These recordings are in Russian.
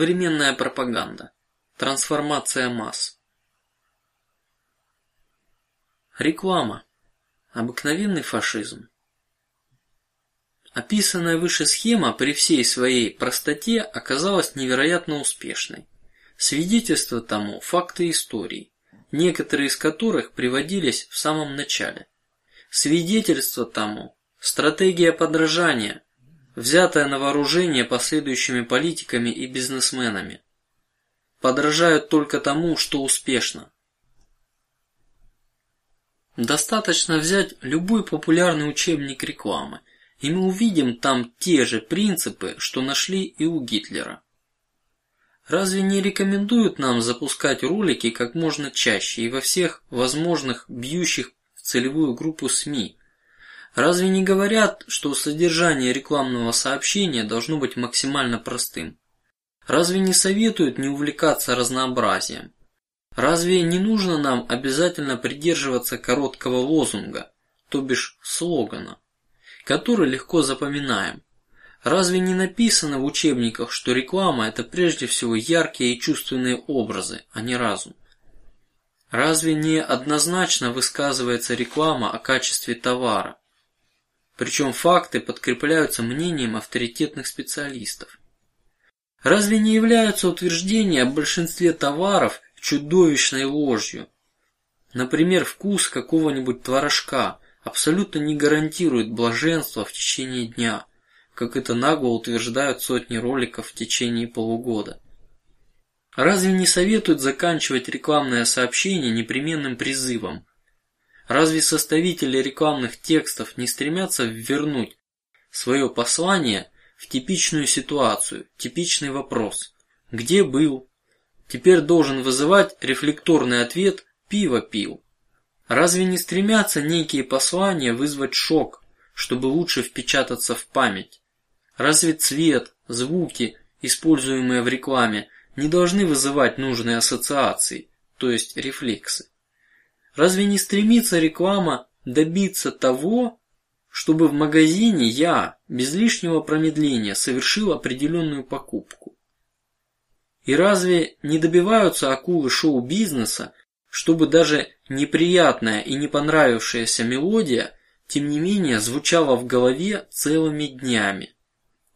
Современная пропаганда. Трансформация масс. Реклама. Обыкновенный фашизм. Описанная выше схема при всей своей простоте оказалась невероятно успешной. Свидетельство тому факты истории, некоторые из которых приводились в самом начале. Свидетельство тому стратегия подражания, взятая на вооружение последующими политиками и бизнесменами. Подражают только тому, что успешно. Достаточно взять любой популярный учебник рекламы, и мы увидим там те же принципы, что нашли и у Гитлера. Разве не рекомендуют нам запускать ролики как можно чаще и во всех возможных бьющих в целевую группу СМИ, Разве не говорят, что содержание рекламного сообщения должно быть максимально простым? Разве не советуют не увлекаться разнообразием? Разве не нужно нам обязательно придерживаться короткого лозунга, то бишь слогана, который легко запоминаем? Разве не написано в учебниках, что реклама это прежде всего яркие и чувственные образы, а не разум? Разве не однозначно высказывается реклама о качестве товара? Причем факты подкрепляются мнением авторитетных специалистов. Разве не являются утверждения о большинстве товаров чудовищной ложью? Например, вкус какого-нибудь творожка абсолютно не гарантирует блаженства в течение дня, как это нагло утверждают сотни роликов в течение полугода. Разве не советуют заканчивать рекламное сообщение непременным призывом Разве составители рекламных текстов не стремятся вернуть свое послание в типичную ситуацию, типичный вопрос: где был? Теперь должен вызывать рефлекторный ответ: пиво пил. Разве не стремятся некие послания вызвать шок, чтобы лучше впечататься в память? Разве цвет, звуки, используемые в рекламе, не должны вызывать нужные ассоциации, то есть рефлексы? Разве не стремится реклама добиться того, чтобы в магазине я без лишнего промедления совершил определенную покупку? И разве не добиваются акулы шоу-бизнеса, чтобы даже неприятная и не понравившаяся мелодия, тем не менее, звучала в голове целыми днями,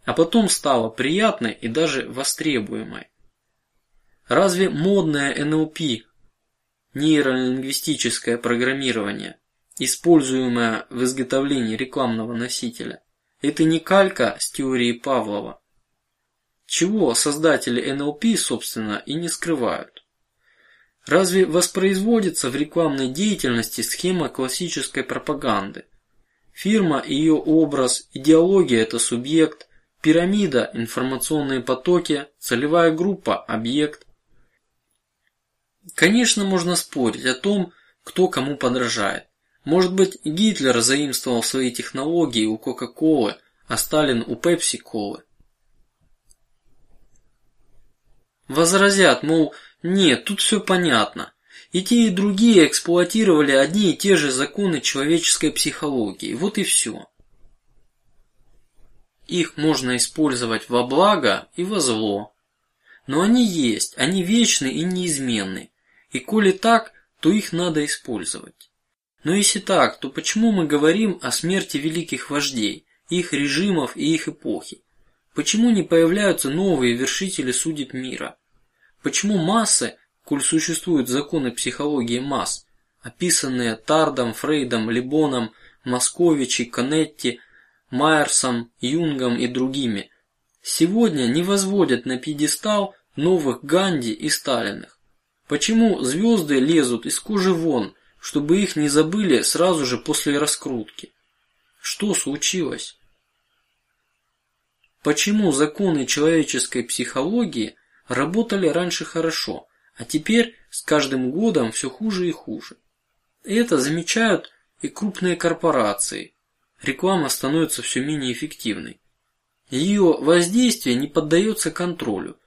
а потом стала приятной и даже востребуемой? Разве модная НЛП нейролингвистическое программирование, используемое в изготовлении рекламного носителя, это не калька с теории Павлова, чего создатели НЛП, собственно, и не скрывают. Разве воспроизводится в рекламной деятельности схема классической пропаганды? Фирма, ее образ, идеология – это субъект, пирамида – информационные потоки, целевая группа – объект, Конечно, можно спорить о том, кто кому подражает. Может быть, Гитлер заимствовал свои технологии у Кока-Колы, а Сталин у Пепси-Колы. Возразят, мол, нет, тут все понятно. И те и другие эксплуатировали одни и те же законы человеческой психологии. Вот и все. Их можно использовать во благо и во зло, но они есть, они вечны и неизменны, и коли так, то их надо использовать. Но если так, то почему мы говорим о смерти великих вождей, их режимов и их эпохи? Почему не появляются новые вершители судеб мира? Почему массы, коль существуют законы психологии масс, описанные Тардом, Фрейдом, Лебоном, Московичи, Канетти, Майерсом, Юнгом и другими, сегодня не возводят на пьедестал новых Ганди и Сталиных? Почему звезды лезут из кожи вон, чтобы их не забыли сразу же после раскрутки? Что случилось? Почему законы человеческой психологии работали раньше хорошо, а теперь с каждым годом все хуже и хуже? Это замечают и крупные корпорации. Реклама становится все менее эффективной. Ее воздействие не поддается контролю.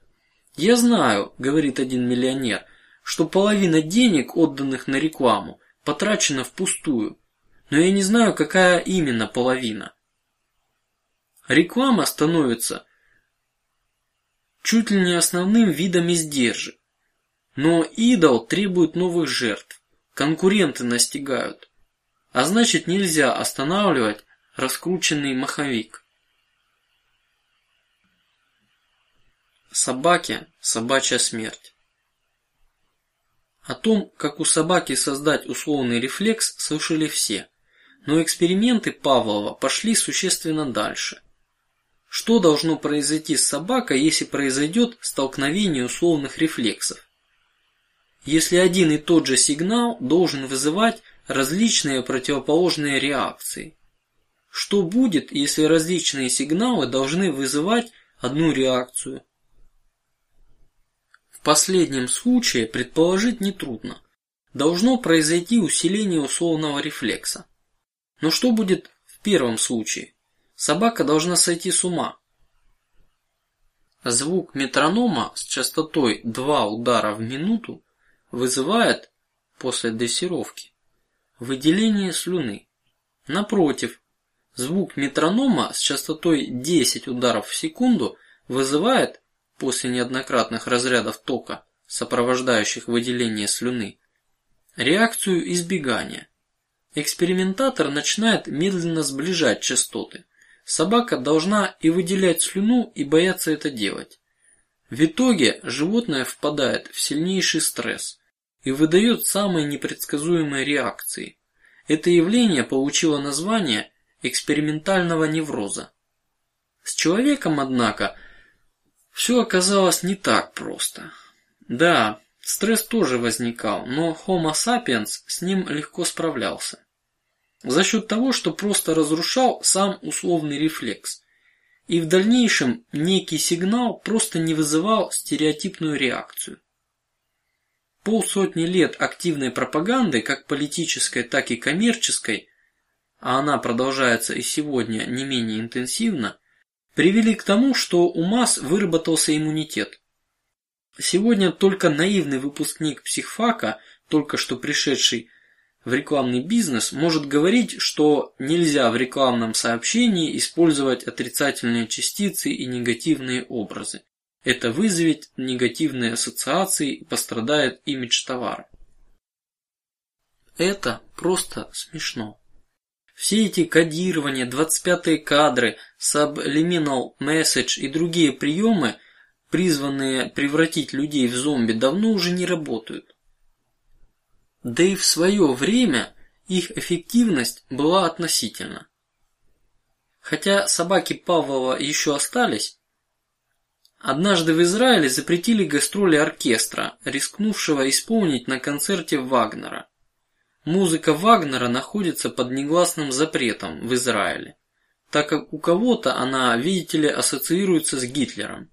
Я знаю, говорит один миллионер, что половина денег, отданных на рекламу, потрачена впустую, но я не знаю, какая именно половина. Реклама становится чуть ли не основным видом издержек. Но идол требует новых жертв, конкуренты настигают, а значит нельзя останавливать раскрученный маховик. Собаке собачья смерть. О том, как у собаки создать условный рефлекс, слышали все, но эксперименты Павлова пошли существенно дальше. Что должно произойти с собакой, если произойдет столкновение условных рефлексов? если один и тот же сигнал должен вызывать различные противоположные реакции. Что будет, если различные сигналы должны вызывать одну реакцию? Последнем случае предположить не трудно. Должно произойти усиление условного рефлекса. Но что будет в первом случае? Собака должна сойти с ума. Звук метронома с частотой два удара в минуту вызывает после дрессировки выделение слюны. Напротив, звук метронома с частотой 10 ударов в секунду вызывает после неоднократных разрядов тока, сопровождающих выделение слюны, реакцию избегания. Экспериментатор начинает медленно сближать частоты. Собака должна и выделять слюну, и бояться это делать. В итоге животное впадает в сильнейший стресс и выдает самые непредсказуемые реакции. Это явление получило название экспериментального невроза. С человеком, однако, все оказалось не так просто. Да, стресс тоже возникал, но Homo sapiens с ним легко справлялся за счет того, что просто разрушал сам условный рефлекс и в дальнейшем некий сигнал просто не вызывал стереотипную реакцию. Полсотни лет активной пропаганды, как политической, так и коммерческой, а она продолжается и сегодня не менее интенсивно, привели к тому, что у масс выработался иммунитет. Сегодня только наивный выпускник психфака, только что пришедший в рекламный бизнес может говорить, что нельзя в рекламном сообщении использовать отрицательные частицы и негативные образы. Это вызовет негативные ассоциации и пострадает имидж товара. Это просто смешно. Все эти кодирования, 25 кадры, subliminal message и другие приемы, призванные превратить людей в зомби, давно уже не работают. Да и в свое время их эффективность была относительна. Хотя собаки Павлова еще остались, однажды в Израиле запретили гастроли оркестра, рискнувшего исполнить на концерте Вагнера. Музыка Вагнера находится под негласным запретом в Израиле, так как у кого-то она, видите ли, ассоциируется с Гитлером.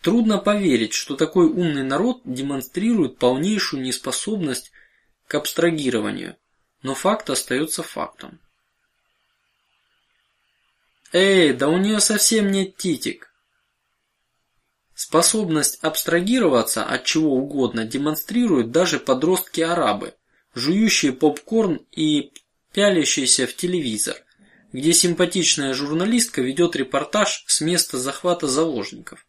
Трудно поверить, что такой умный народ демонстрирует полнейшую неспособность к абстрагированию, но факт остается фактом. Эй, да у нее совсем нет титик. Способность абстрагироваться от чего угодно демонстрируют даже подростки-арабы, жующие попкорн и пялящиеся в телевизор, где симпатичная журналистка ведет репортаж с места захвата заложников.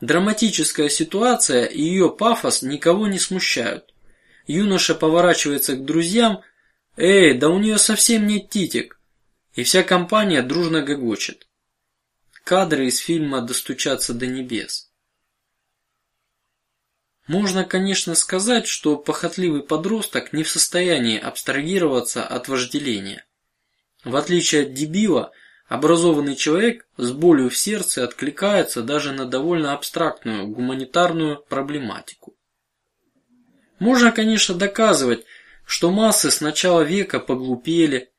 Драматическая ситуация и ее пафос никого не смущают. Юноша поворачивается к друзьям, эй, да у нее совсем нет титик, и вся компания дружно гогочет. Кадры из фильма "Достучаться до небес". Можно, конечно, сказать, что похотливый подросток не в состоянии абстрагироваться от вожделения. В отличие от дебила, Образованный человек с болью в сердце откликается даже на довольно абстрактную гуманитарную проблематику. Можно, конечно, доказывать, что массы с начала века поглупели,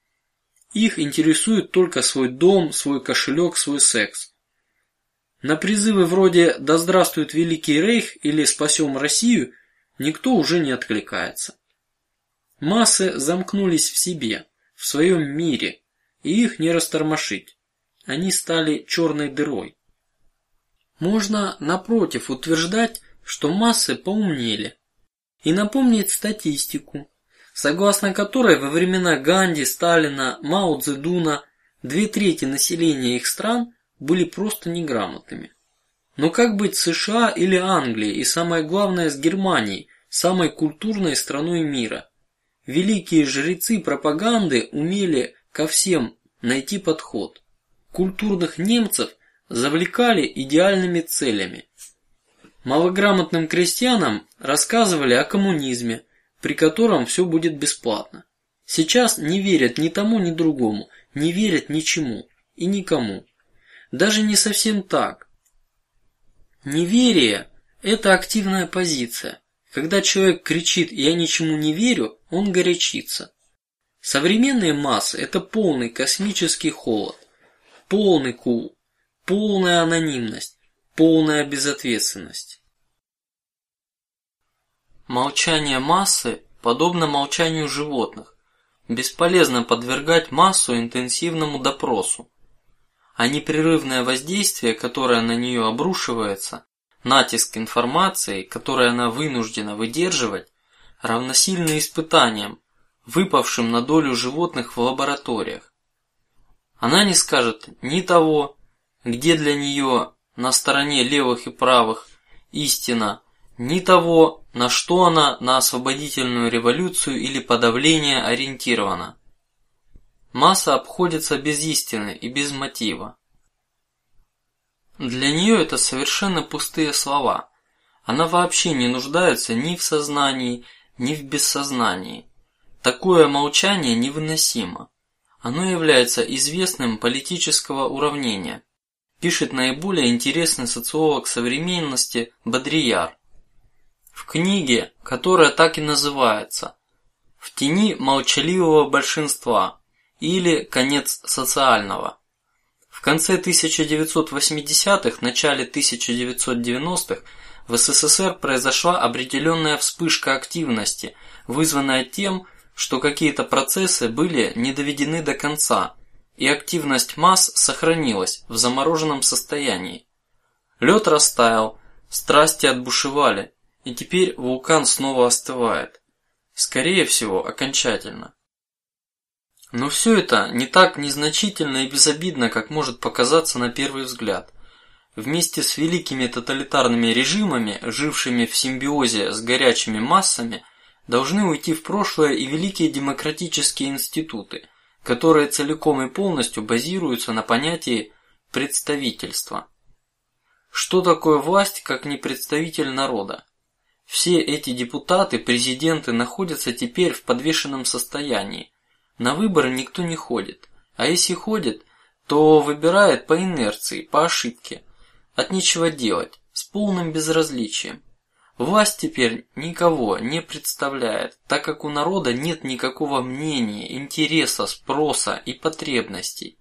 их интересует только свой дом, свой кошелек, свой секс. На призывы вроде "Да здравствует великий рейх" или "Спасем Россию" никто уже не откликается. Массы замкнулись в себе, в своем мире, и их не растормошить. Они стали черной дырой. Можно, напротив, утверждать, что массы поумнели, и напомнить статистику, согласно которой во времена Ганди, Сталина, Мао Цзэдуна две трети населения их стран были просто неграмотными. Но как быть с США или Англией и самое главное с Германией, самой культурной страной мира? Великие жрецы пропаганды умели ко всем найти подход. Культурных немцев завлекали идеальными целями. Малограмотным крестьянам рассказывали о коммунизме, при котором все будет бесплатно. Сейчас не верят ни тому, ни другому, не верят ничему и никому. Даже не совсем так. Неверие – это активная позиция. Когда человек кричит «я ничему не верю», он горячится. Современные массы – это полный космический холод, полный кул, полная анонимность, полная безответственность. Молчание массы подобно молчанию животных. Бесполезно подвергать массу интенсивному допросу, а непрерывное воздействие, которое на нее обрушивается, натиск информации, который она вынуждена выдерживать, равносильны испытаниям, выпавшим на долю животных в лабораториях. Она не скажет ни того, где для нее на стороне левых и правых истина, ни того, на что она на освободительную революцию или подавление ориентирована. Масса обходится без истины и без мотива. Для нее это совершенно пустые слова. Она вообще не нуждается ни в сознании, ни в бессознании. Такое молчание невыносимо. Оно является известным политического уравнения. Пишет наиболее интересный социолог современности Бодрияр. В книге, которая так и называется "В тени молчаливого большинства" или "Конец социального". В конце 1980-х, начале 1990-х в СССР произошла определенная вспышка активности, вызванная тем, что какие-то процессы были не доведены до конца, и активность масс сохранилась в замороженном состоянии. Лед растаял, страсти отбушевали, и теперь вулкан снова остывает. Скорее всего, окончательно. Но все это не так незначительно и безобидно, как может показаться на первый взгляд. Вместе с великими тоталитарными режимами, жившими в симбиозе с горячими массами, должны уйти в прошлое и великие демократические институты, которые целиком и полностью базируются на понятии представительства. Что такое власть, как не представитель народа? Все эти депутаты, президенты находятся теперь в подвешенном состоянии. На выборы никто не ходит, а если ходит, то выбирает по инерции, по ошибке, от нечего делать, с полным безразличием. Власть теперь никого не представляет, так как у народа нет никакого мнения, интереса, спроса и потребностей.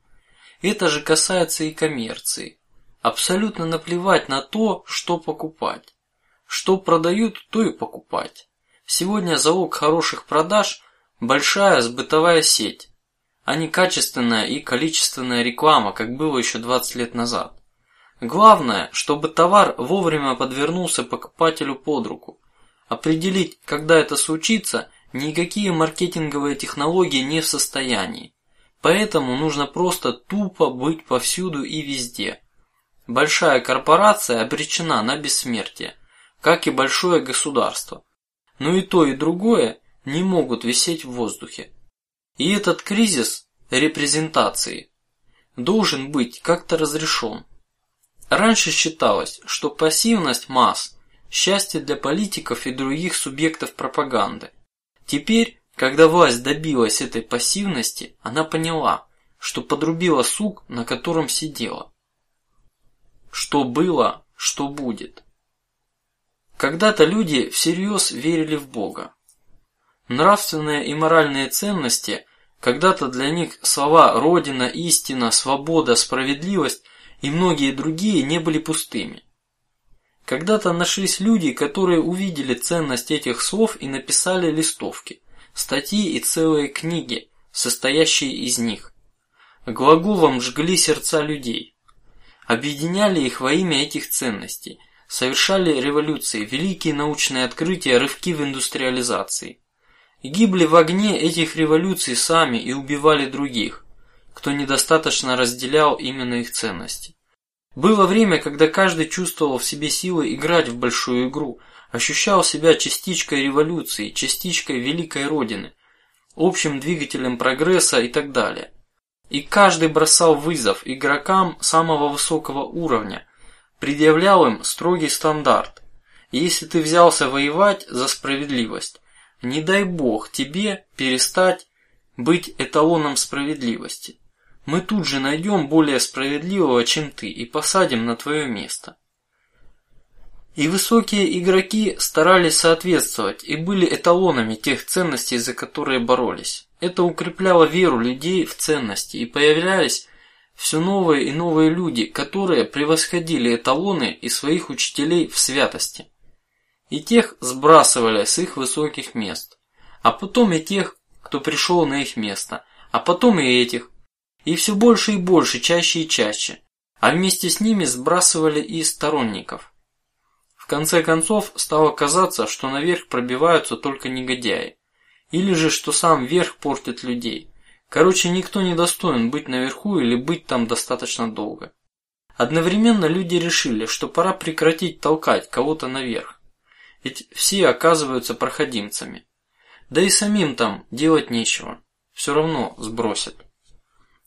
Это же касается и коммерции. Абсолютно наплевать на то, что покупать. Что продают, то и покупать. Сегодня залог хороших продаж – большая сбытовая сеть, а не качественная и количественная реклама, как было еще 20 лет назад. Главное, чтобы товар вовремя подвернулся покупателю под руку. Определить, когда это случится, никакие маркетинговые технологии не в состоянии. Поэтому нужно просто тупо быть повсюду и везде. Большая корпорация обречена на бессмертие, как и большое государство. Но и то и другое не могут висеть в воздухе. И этот кризис репрезентации должен быть как-то разрешен. Раньше считалось, что пассивность масс счастье для политиков и других субъектов пропаганды. Теперь, когда власть добилась этой пассивности, она поняла, что подрубила сук, на котором сидела. Что было, что будет. Когда-то люди всерьез верили в Бога. Нравственные и моральные ценности, когда-то для них слова родина, истина, свобода, справедливость и многие другие не были пустыми. Когда-то нашлись люди, которые увидели ценность этих слов и написали листовки, статьи и целые книги, состоящие из них. Глаголом жгли сердца людей, объединяли их во имя этих ценностей, совершали революции, великие научные открытия, рывки в индустриализации. Гибли в огне этих революций сами и убивали других, кто недостаточно разделял именно их ценности. Было время, когда каждый чувствовал в себе силы играть в большую игру, ощущал себя частичкой революции, частичкой великой родины, общим двигателем прогресса и так далее. И каждый бросал вызов игрокам самого высокого уровня, предъявлял им строгий стандарт. И если ты взялся воевать за справедливость, не дай бог тебе перестать быть эталоном справедливости. Мы тут же найдем более справедливого, чем ты, и посадим на твое место. И высокие игроки старались соответствовать и были эталонами тех ценностей, за которые боролись. Это укрепляло веру людей в ценности, и появлялись все новые и новые люди, которые превосходили эталоны и своих учителей в святости. И тех сбрасывали с их высоких мест, а потом и тех, кто пришел на их место, а потом и этих, и все больше и больше, чаще и чаще, а вместе с ними сбрасывали и сторонников конце концов стало казаться, что наверх пробиваются только негодяи, или же что сам верх портит людей. Короче, никто не достоин быть наверху или быть там достаточно долго. Одновременно люди решили, что пора прекратить толкать кого-то наверх, ведь все оказываются проходимцами. Да и самим там делать нечего, все равно сбросят.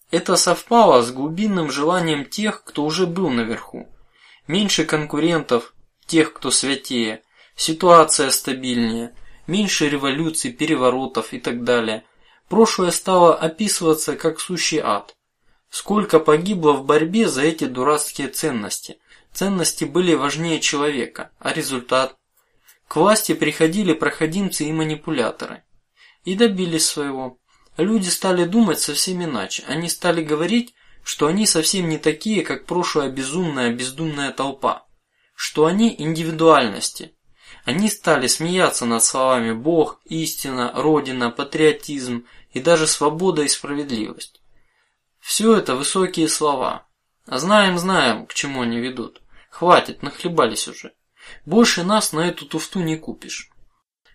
Это совпало с глубинным желанием тех, кто уже был наверху. Меньше конкурентов, тех, кто святее, ситуация стабильнее, меньше революций, переворотов и так далее. Прошлое стало описываться как сущий ад. Сколько погибло в борьбе за эти дурацкие ценности? Ценности были важнее человека, а результат? К власти приходили проходимцы и манипуляторы, и добились своего. Люди стали думать совсем иначе. Они стали говорить, что они совсем не такие, как прошлая безумная бездумная толпа что они индивидуальности. Они стали смеяться над словами Бог, истина, Родина, патриотизм и даже свобода и справедливость. Все это высокие слова. А знаем, знаем, к чему они ведут. Хватит, нахлебались уже. Больше нас на эту туфту не купишь.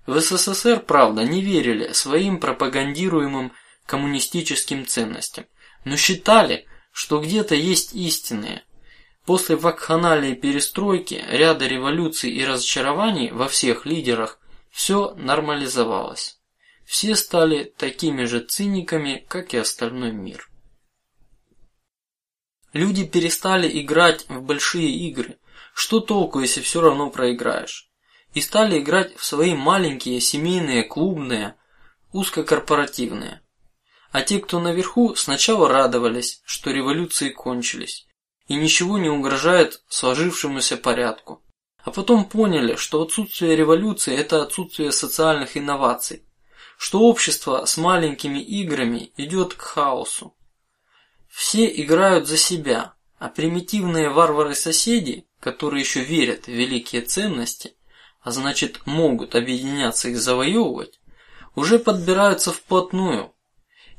В СССР, правда, не верили своим пропагандируемым коммунистическим ценностям, но считали, что где-то есть истинные, После вакханалии перестройки, ряда революций и разочарований во всех лидерах все нормализовалось. Все стали такими же циниками, как и остальной мир. Люди перестали играть в большие игры. Что толку, если все равно проиграешь? И стали играть в свои маленькие семейные, клубные, узкокорпоративные. А те, кто наверху, сначала радовались, что революции кончились, и ничего не угрожает сложившемуся порядку. А потом поняли, что отсутствие революции – это отсутствие социальных инноваций, что общество с маленькими играми идет к хаосу. Все играют за себя, а примитивные варвары-соседи, которые еще верят в великие ценности, а значит могут объединяться их завоевывать, уже подбираются вплотную,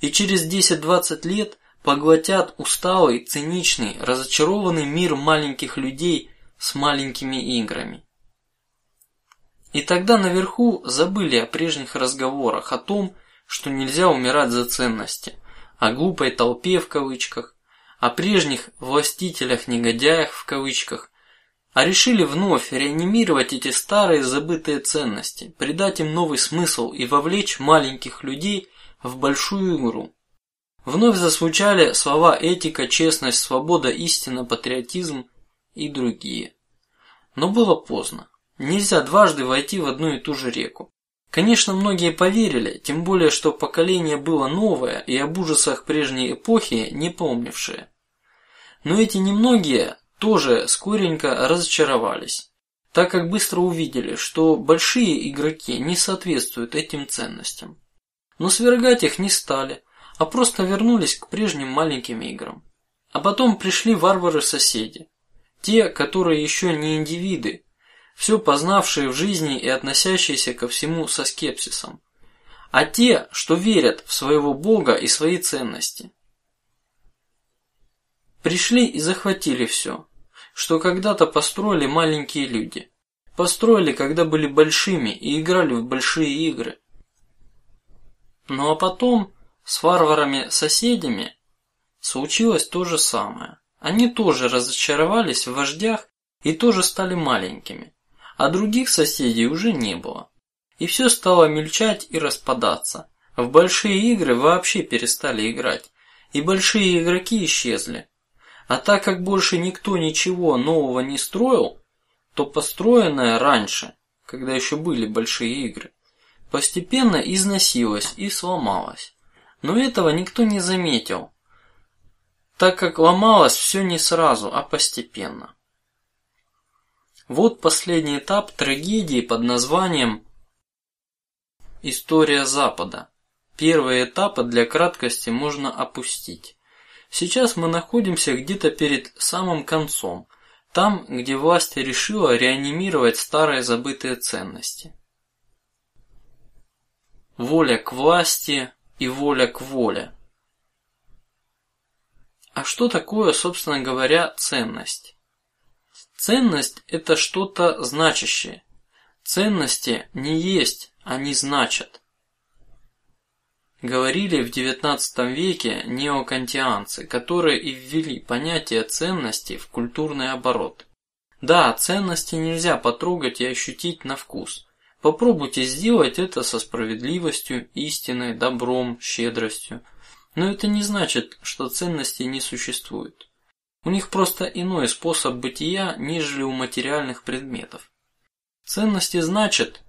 и через 10-20 лет поглотят усталый, циничный, разочарованный мир маленьких людей с маленькими играми. И тогда наверху забыли о прежних разговорах о том, что нельзя умирать за ценности, о глупой толпе в кавычках, о прежних властителях негодяях в кавычках, а решили вновь реанимировать эти старые забытые ценности, придать им новый смысл и вовлечь маленьких людей в большую игру. Вновь зазвучали слова этика, честность, свобода, истина, патриотизм и другие. Но было поздно. Нельзя дважды войти в одну и ту же реку. Конечно, многие поверили, тем более, что поколение было новое и об ужасах прежней эпохи не помнившее. Но эти немногие тоже скоренько разочаровались, так как быстро увидели, что большие игроки не соответствуют этим ценностям. Но свергать их не стали, а просто вернулись к прежним маленьким играм. А потом пришли варвары-соседи, те, которые еще не индивиды, все познавшие в жизни и относящиеся ко всему со скепсисом, а те, что верят в своего Бога и свои ценности. Пришли и захватили все, что когда-то построили маленькие люди, построили, когда были большими и играли в большие игры. Ну а потом с варварами-соседями случилось то же самое. Они тоже разочаровались в вождях и тоже стали маленькими, а других соседей уже не было, и все стало мельчать и распадаться. В большие игры вообще перестали играть, и большие игроки исчезли. А так как больше никто ничего нового не строил, то построенное раньше, когда еще были большие игры, постепенно износилось и сломалось. Но этого никто не заметил, так как ломалось все не сразу, а постепенно. Вот последний этап трагедии под названием История Запада. Первые этапы для краткости можно опустить. Сейчас мы находимся где-то перед самым концом, там, где власть решила реанимировать старые забытые ценности. Воля к власти и воля к воле. А что такое, собственно говоря, ценность? Ценность – это что-то значащее. Ценности не есть, они значат. Говорили в XIX веке неокантианцы, которые и ввели понятие ценности в культурный оборот. Да, ценности нельзя потрогать и ощутить на вкус. Попробуйте сделать это со справедливостью, истиной, добром, щедростью. Но это не значит, что ценности не существует. У них просто иной способ бытия, нежели у материальных предметов. Ценности значит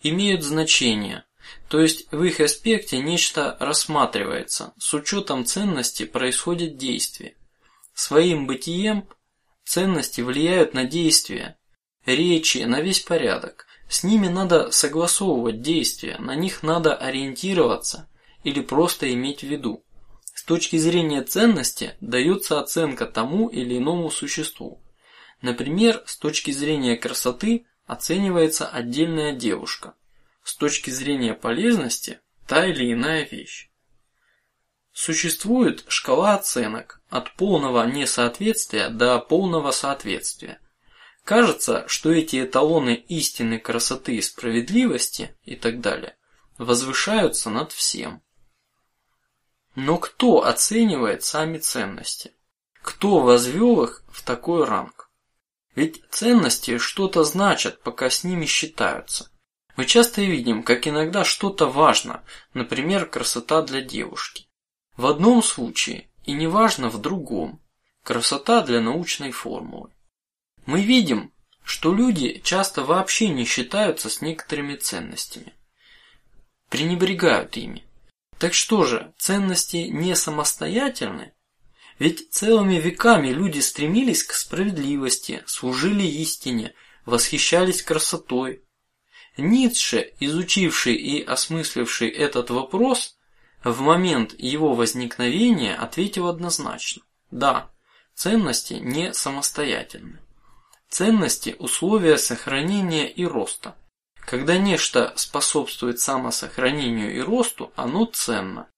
имеют значение, то есть в их аспекте нечто рассматривается, с учетом ценности происходит действие. Своим бытием ценности влияют на действия, речи, на весь порядок. С ними надо согласовывать действия, на них надо ориентироваться или просто иметь в виду. С точки зрения ценности дается оценка тому или иному существу. Например, с точки зрения красоты оценивается отдельная девушка с точки зрения полезности та или иная вещь. Существует шкала оценок от полного несоответствия до полного соответствия. Кажется, что эти эталоны истины, красоты и справедливости и так далее возвышаются над всем. Но кто оценивает сами ценности? Кто возвел их в такой ранг? Ведь ценности что-то значат, пока с ними считаются. Мы часто видим, как иногда что-то важно, например, красота для девушки. В одном случае и не важно в другом. Красота для научной формулы. Мы видим, что люди часто вообще не считаются с некоторыми ценностями, пренебрегают ими. Так что же, ценности не самостоятельны? Ведь целыми веками люди стремились к справедливости, служили истине, восхищались красотой, Ницше, изучивший и осмысливший этот вопрос, в момент его возникновения ответил однозначно: да, ценности не самостоятельны. Ценности – условия сохранения и роста. Когда нечто способствует самосохранению и росту, оно ценно.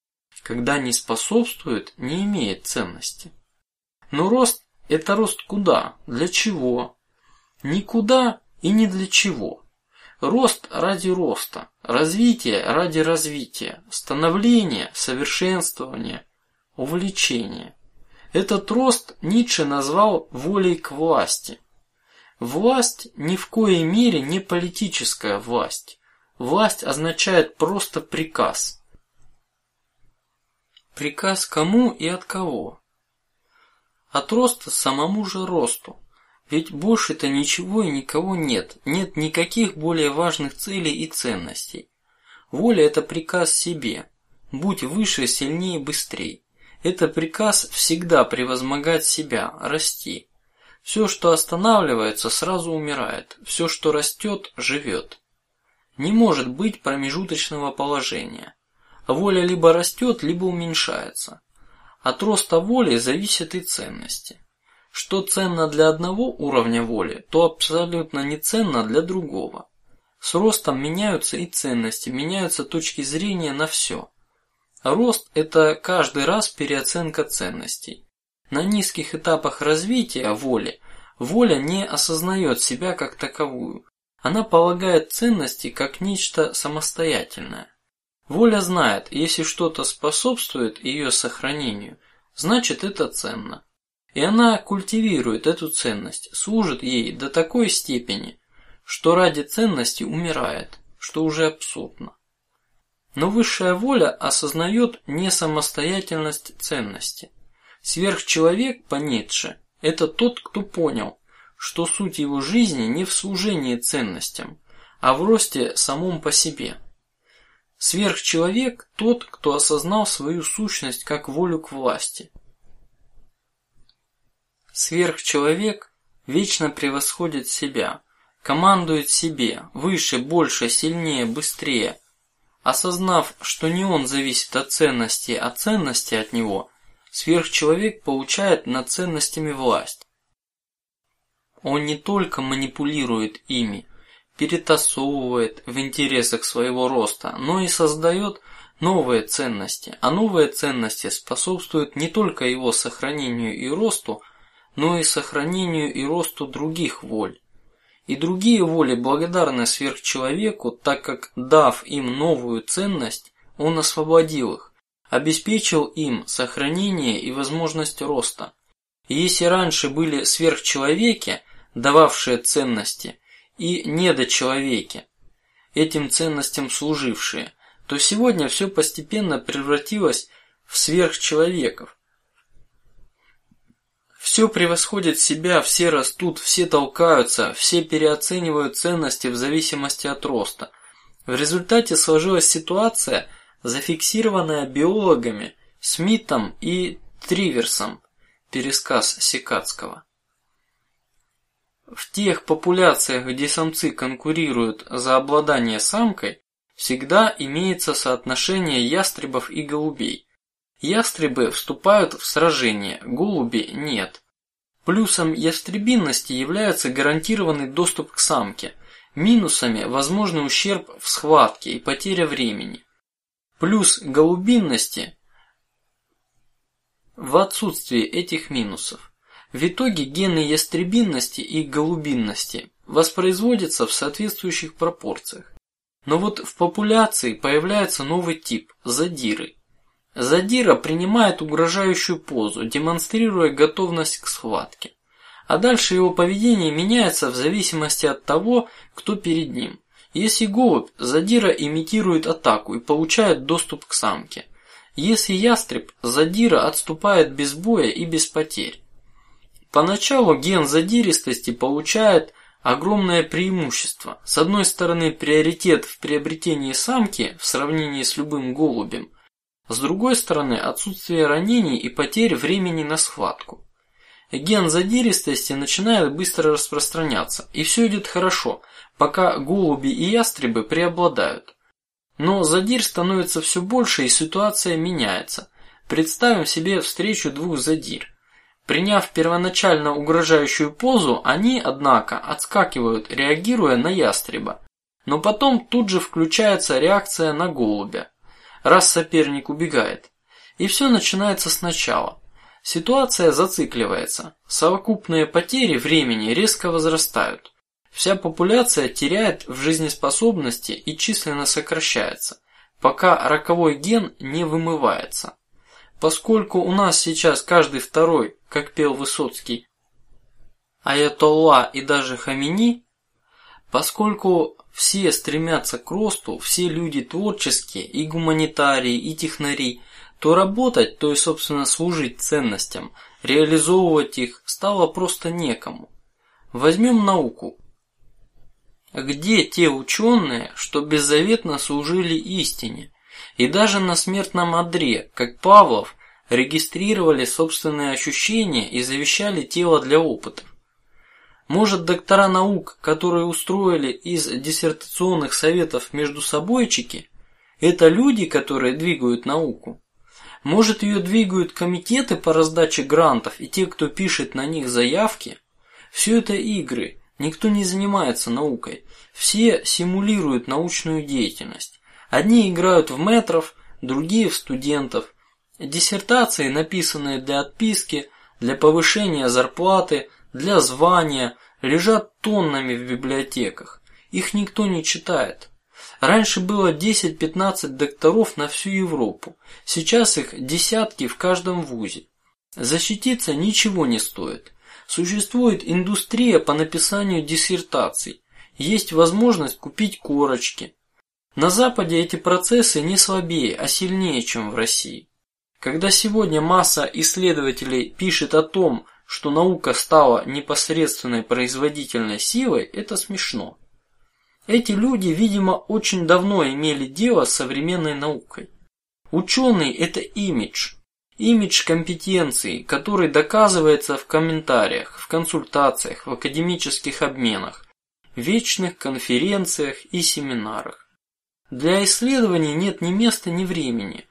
Когда не способствует, не имеет ценности. Но рост – это рост куда, для чего? Никуда и не для чего. Рост ради роста, развитие ради развития, становление, совершенствование, увлечение. Этот рост Ницше назвал волей к власти. Власть ни в коей мере не политическая власть. Власть означает просто приказ. Приказ кому и от кого? От роста самому же росту. Ведь больше-то ничего и никого нет, нет никаких более важных целей и ценностей. Воля – это приказ себе. Будь выше, сильнее, быстрей. Это приказ всегда превозмогать себя, расти. Все, что останавливается, сразу умирает. Все, что растет, живет. Не может быть промежуточного положения. Воля либо растет, либо уменьшается. От роста воли зависят и ценности. Что ценно для одного уровня воли, то абсолютно не ценно для другого. С ростом меняются и ценности, меняются точки зрения на все. Рост – это каждый раз переоценка ценностей. На низких этапах развития воли воля не осознает себя как таковую. Она полагает ценности как нечто самостоятельное. Воля знает, если что-то способствует ее сохранению, значит это ценно. И она культивирует эту ценность, служит ей до такой степени, что ради ценности умирает, что уже абсурдно. Но высшая воля осознает не самостоятельность ценности. Сверхчеловек по Ницше – это тот, кто понял, что суть его жизни не в служении ценностям, а в росте самом по себе. Сверхчеловек тот, кто осознал свою сущность как волю к власти. Сверхчеловек вечно превосходит себя, командует себе выше, больше, сильнее, быстрее. Осознав, что не он зависит от ценности, а ценности от него, сверхчеловек получает над ценностями власть. Он не только манипулирует ими, перетасовывает в интересах своего роста, но и создает новые ценности. А новые ценности способствуют не только его сохранению и росту, но и сохранению и росту других воль. И другие воли благодарны сверхчеловеку, так как дав им новую ценность, он освободил их, обеспечил им сохранение и возможность роста. И если раньше были сверхчеловеки, дававшие ценности, и недочеловеки, этим ценностям служившие, то сегодня все постепенно превратилось в сверхчеловеков. Все превосходит себя, все растут, все толкаются, все переоценивают ценности в зависимости от роста. В результате сложилась ситуация, зафиксированная биологами Смитом и Триверсом. Пересказ Секацкого. В тех популяциях, где самцы конкурируют за обладание самкой, всегда имеется соотношение ястребов и голубей. Ястребы вступают в сражение, голуби нет. Плюсом ястребинности является гарантированный доступ к самке, минусами возможный ущерб в схватке и потеря времени. Плюс голубинности в отсутствии этих минусов. В итоге гены ястребинности и голубинности воспроизводятся в соответствующих пропорциях. Но вот в популяции появляется новый тип – задиры. Задира принимает угрожающую позу, демонстрируя готовность к схватке. А дальше его поведение меняется в зависимости от того, кто перед ним. Если голубь, задира имитирует атаку и получает доступ к самке. Если ястреб, задира отступает без боя и без потерь. Поначалу ген задиристости получает огромное преимущество. С одной стороны, приоритет в приобретении самки в сравнении с любым голубем, с другой стороны, отсутствие ранений и потерь времени на схватку. Ген задиристости начинает быстро распространяться, и все идет хорошо, пока голуби и ястребы преобладают. Но задир становится все больше, и ситуация меняется. Представим себе встречу двух задир. Приняв первоначально угрожающую позу, они, однако, отскакивают, реагируя на ястреба. Но потом тут же включается реакция на голубя, раз соперник убегает, и все начинается сначала. Ситуация зацикливается, совокупные потери времени резко возрастают, вся популяция теряет в жизнеспособности и численно сокращается, пока роковой ген не вымывается. Поскольку у нас сейчас каждый второй, как пел Высоцкий, Аятолла и даже Хамини, поскольку все стремятся к росту, все люди творческие, и гуманитарии, и технари, то работать, то и собственно служить ценностям, реализовывать их стало просто некому. Возьмем науку. Где те ученые, что беззаветно служили истине, и даже на смертном одре, как Павлов, регистрировали собственные ощущения и завещали тело для опытов. Может, доктора наук, которые устроили из диссертационных советов между собойчики, это люди, которые двигают науку. Может, ее двигают комитеты по раздаче грантов и те, кто пишет на них заявки. Все это игры. Никто не занимается наукой. Все симулируют научную деятельность. Одни играют в метров, другие в студентов. Диссертации, написанные для отписки, для повышения зарплаты, для звания, лежат тоннами в библиотеках. Их никто не читает. Раньше было 10-15 докторов на всю Европу. Сейчас их десятки в каждом вузе. Защититься ничего не стоит. Существует индустрия по написанию диссертаций. Есть возможность купить корочки. На Западе эти процессы не слабее, а сильнее, чем в России. Когда сегодня масса исследователей пишет о том, что наука стала непосредственной производительной силой, это смешно. Эти люди, видимо, очень давно имели дело с современной наукой. Ученый – это имидж, имидж компетенции, который доказывается в комментариях, в консультациях, в академических обменах, вечных конференциях и семинарах. Для исследований нет ни места, ни времени.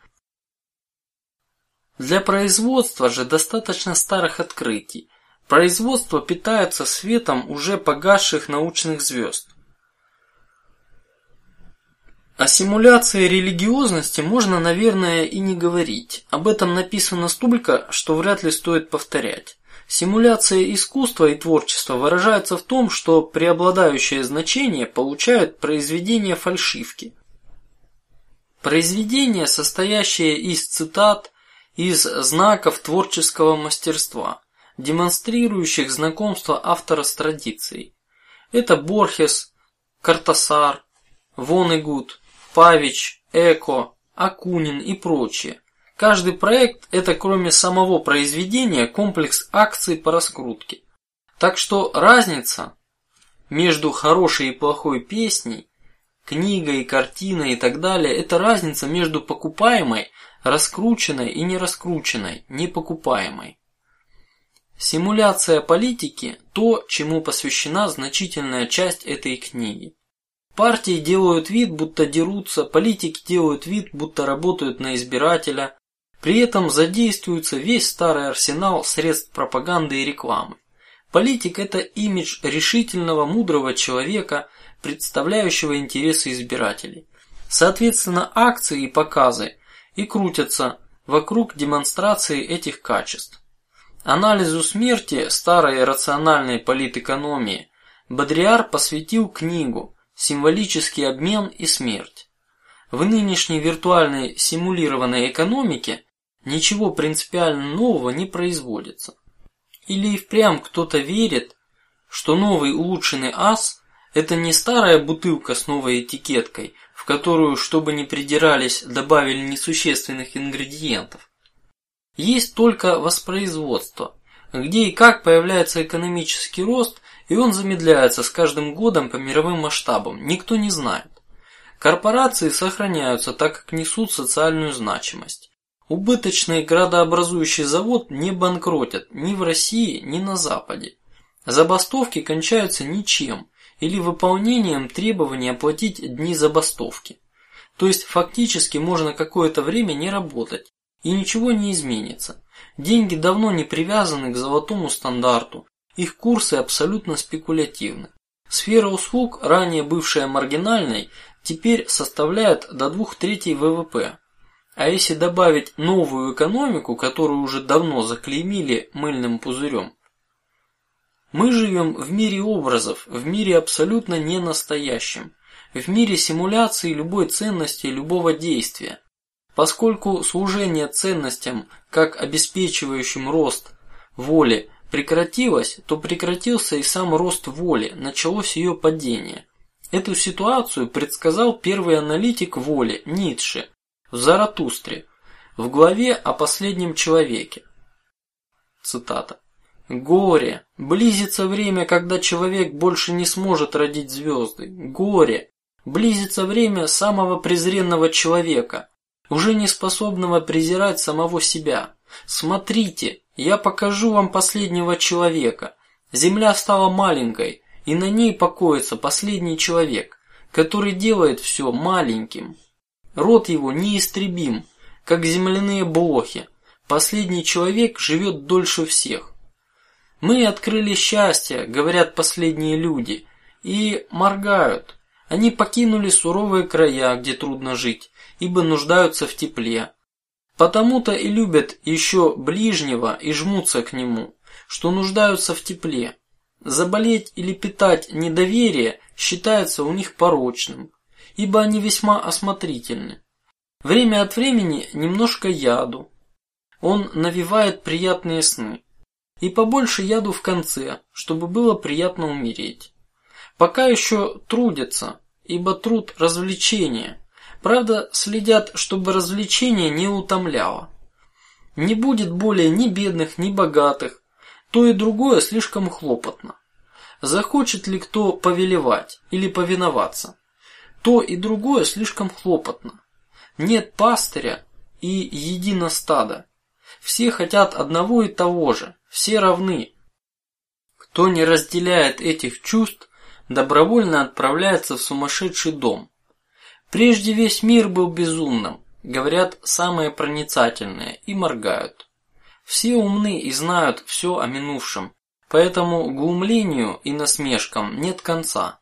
Для производства же достаточно старых открытий. Производство питается светом уже погасших научных звезд. О симуляции религиозности можно, наверное, и не говорить. Об этом написано столько, что вряд ли стоит повторять. Симуляция искусства и творчества выражается в том, что преобладающее значение получают произведения фальшивки. Произведения, состоящие из цитат, из знаков творческого мастерства, демонстрирующих знакомство автора с традицией. Это Борхес, Картасар, Вонегут, Павич, Эко, Акунин и прочие. Каждый проект – это кроме самого произведения комплекс акций по раскрутке. Так что разница между хорошей и плохой песней, книгой, картиной и так далее – это разница между покупаемой раскрученной и не раскрученной, не покупаемой. Симуляция политики – то, чему посвящена значительная часть этой книги. Партии делают вид, будто дерутся, политики делают вид, будто работают на избирателя. При этом задействуется весь старый арсенал средств пропаганды и рекламы. Политик – это имидж решительного, мудрого человека, представляющего интересы избирателей. Соответственно, акции и показы и крутятся вокруг демонстрации этих качеств. Анализу смерти старой рациональной политэкономии Бодриар посвятил книгу "Символический обмен и смерть". В нынешней виртуальной симулированной экономике ничего принципиально нового не производится. Или и впрямь кто-то верит, что новый улучшенный ас – это не старая бутылка с новой этикеткой, которую, чтобы не придирались, добавили несущественных ингредиентов. Есть только воспроизводство, где и как появляется экономический рост, и он замедляется с каждым годом по мировым масштабам. Никто не знает. Корпорации сохраняются, так как несут социальную значимость. Убыточный градообразующий завод не банкротят ни в России, ни на Западе. Забастовки кончаются ничем, или выполнением требования оплатить дни забастовки. То есть фактически можно какое-то время не работать и ничего не изменится. Деньги давно не привязаны к золотому стандарту, их курсы абсолютно спекулятивны. Сфера услуг, ранее бывшая маргинальной, теперь составляет до двух третей ВВП. А если добавить новую экономику, которую уже давно заклеймили мыльным пузырем, мы живем в мире образов, в мире абсолютно не настоящем, в мире симуляции любой ценности, любого действия. Поскольку служение ценностям как обеспечивающим рост воли прекратилось, то прекратился и сам рост воли, началось ее падение. Эту ситуацию предсказал первый аналитик воли Ницше в Заратустре в главе о последнем человеке. Цитата. Горе! Близится время, когда человек больше не сможет родить звезды. Горе! Близится время самого презренного человека, уже не способного презирать самого себя. Смотрите, я покажу вам последнего человека. Земля стала маленькой, и на ней покоится последний человек, который делает все маленьким. Род его неистребим, как земляные блохи. Последний человек живет дольше всех. Мы открыли счастье, говорят последние люди, и моргают. Они покинули суровые края, где трудно жить, ибо нуждаются в тепле. Потому-то и любят еще ближнего и жмутся к нему, что нуждаются в тепле. Заболеть или питать недоверие считается у них порочным, ибо они весьма осмотрительны. Время от времени немножко яду. Он навевает приятные сны. И побольше яду в конце, чтобы было приятно умереть. Пока еще трудятся, ибо труд развлечение. Правда, следят, чтобы развлечение не утомляло. Не будет более ни бедных, ни богатых. То и другое слишком хлопотно. Захочет ли кто повелевать или повиноваться? То и другое слишком хлопотно. Нет пастыря и едино стада. Все хотят одного и того же, все равны. Кто не разделяет этих чувств, добровольно отправляется в сумасшедший дом. Прежде весь мир был безумным, говорят самые проницательные и моргают. Все умны и знают все о минувшем, поэтому глумлению и насмешкам нет конца.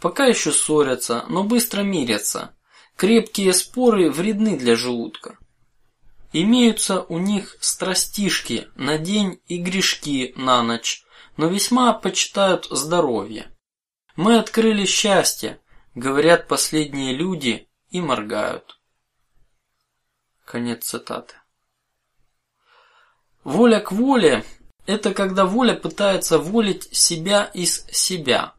Пока еще ссорятся, но быстро мирятся. Крепкие споры вредны для желудка. Имеются у них страстишки на день и грешки на ночь, но весьма почитают здоровье. Мы открыли счастье, говорят последние люди и моргают. Конец цитаты. Воля к воле – это когда воля пытается волить себя из себя,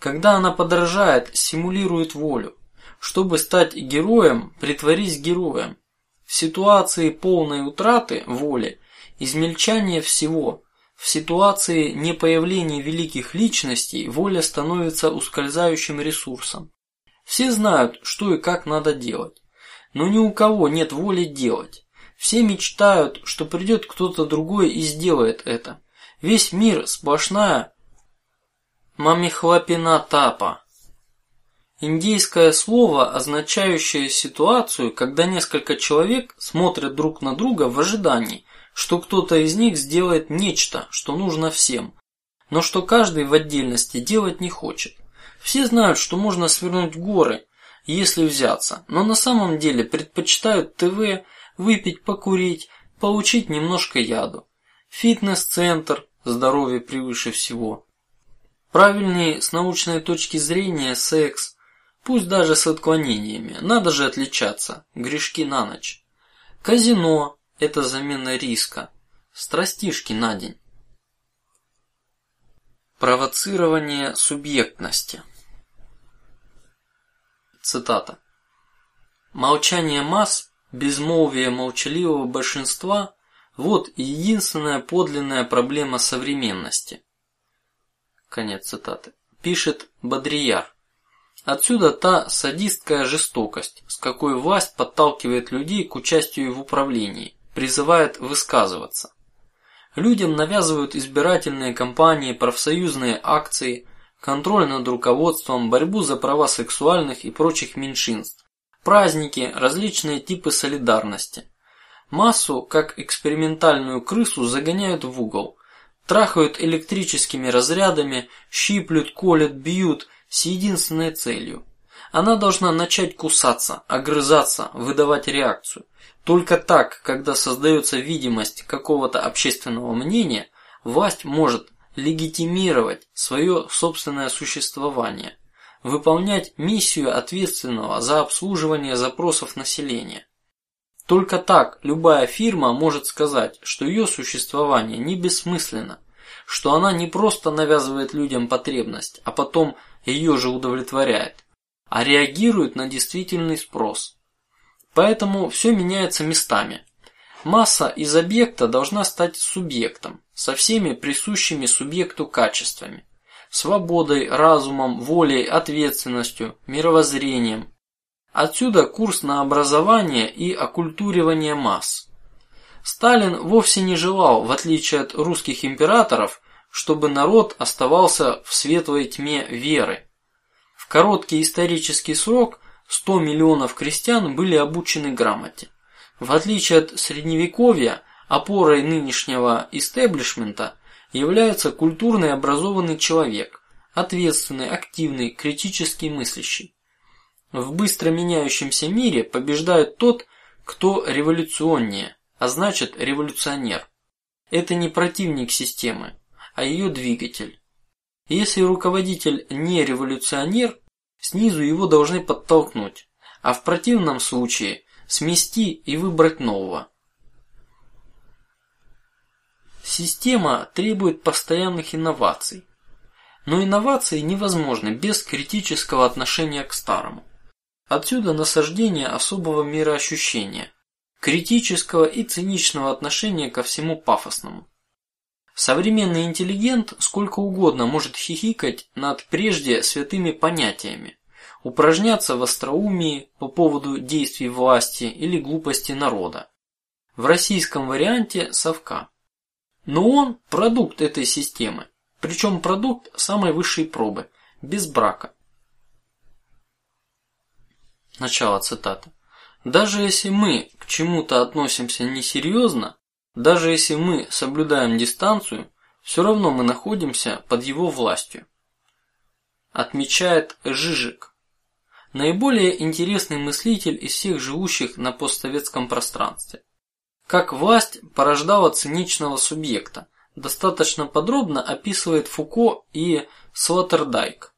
когда она подражает, симулирует волю, чтобы стать героем, притворись героем. В ситуации полной утраты воли, измельчания всего, в ситуации непоявления великих личностей воля становится ускользающим ресурсом. Все знают, что и как надо делать, но ни у кого нет воли делать. Все мечтают, что придет кто-то другой и сделает это. Весь мир сплошная мамихлапина тапа. Индийское слово, означающее ситуацию, когда несколько человек смотрят друг на друга в ожидании, что кто-то из них сделает нечто, что нужно всем, но что каждый в отдельности делать не хочет. Все знают, что можно свернуть горы, если взяться, но на самом деле предпочитают ТВ, выпить, покурить, получить немножко яду. Фитнес-центр, здоровье превыше всего. Правильный с научной точки зрения секс, Пусть даже с отклонениями, надо же отличаться. Грешки на ночь. Казино – это замена риска. Страстишки на день. Провоцирование субъектности. Цитата. Молчание масс, безмолвие молчаливого большинства – вот единственная подлинная проблема современности. Конец цитаты. Пишет Бодрияр. Отсюда та садистская жестокость, с какой власть подталкивает людей к участию в управлении, призывает высказываться. Людям навязывают избирательные кампании, профсоюзные акции, контроль над руководством, борьбу за права сексуальных и прочих меньшинств, праздники, различные типы солидарности. Массу, как экспериментальную крысу, загоняют в угол, трахают электрическими разрядами, щиплют, колят, бьют с единственной целью. Она должна начать кусаться, огрызаться, выдавать реакцию. Только так, когда создается видимость какого-то общественного мнения, власть может легитимировать свое собственное существование, выполнять миссию ответственного за обслуживание запросов населения. Только так любая фирма может сказать, что ее существование не бессмысленно, что она не просто навязывает людям потребность, а потом ее же удовлетворяет, а реагирует на действительный спрос. Поэтому все меняется местами. Масса из объекта должна стать субъектом со всеми присущими субъекту качествами: свободой, разумом, волей, ответственностью, мировоззрением. Отсюда курс на образование и оккультуривание масс. Сталин вовсе не желал, в отличие от русских императоров, чтобы народ оставался в светлой тьме веры. В короткий исторический срок 100 миллионов крестьян были обучены грамоте. В отличие от средневековья, опорой нынешнего истеблишмента является культурный образованный человек, ответственный, активный, критически мыслящий. В быстро меняющемся мире побеждает тот, кто революционнее, а значит революционер. Это не противник системы, а ее двигатель. Если руководитель не революционер, снизу его должны подтолкнуть, а в противном случае смести и выбрать нового. система требует постоянных инноваций, но инновации невозможны без критического отношения к старому. Отсюда насаждение особого мироощущения, критического и циничного отношения ко всему пафосному. Современный интеллигент сколько угодно может хихикать над прежде святыми понятиями, упражняться в остроумии по поводу действий власти или глупости народа. В российском варианте совка. Но он продукт этой системы, причем продукт самой высшей пробы, без брака. Начало цитаты. Даже если мы к чему-то относимся несерьезно, даже если мы соблюдаем дистанцию, все равно мы находимся под его властью. Отмечает Жижик, наиболее интересный мыслитель из всех живущих на постсоветском пространстве. Как власть порождала циничного субъекта, достаточно подробно описывает Фуко и Слоттердайк.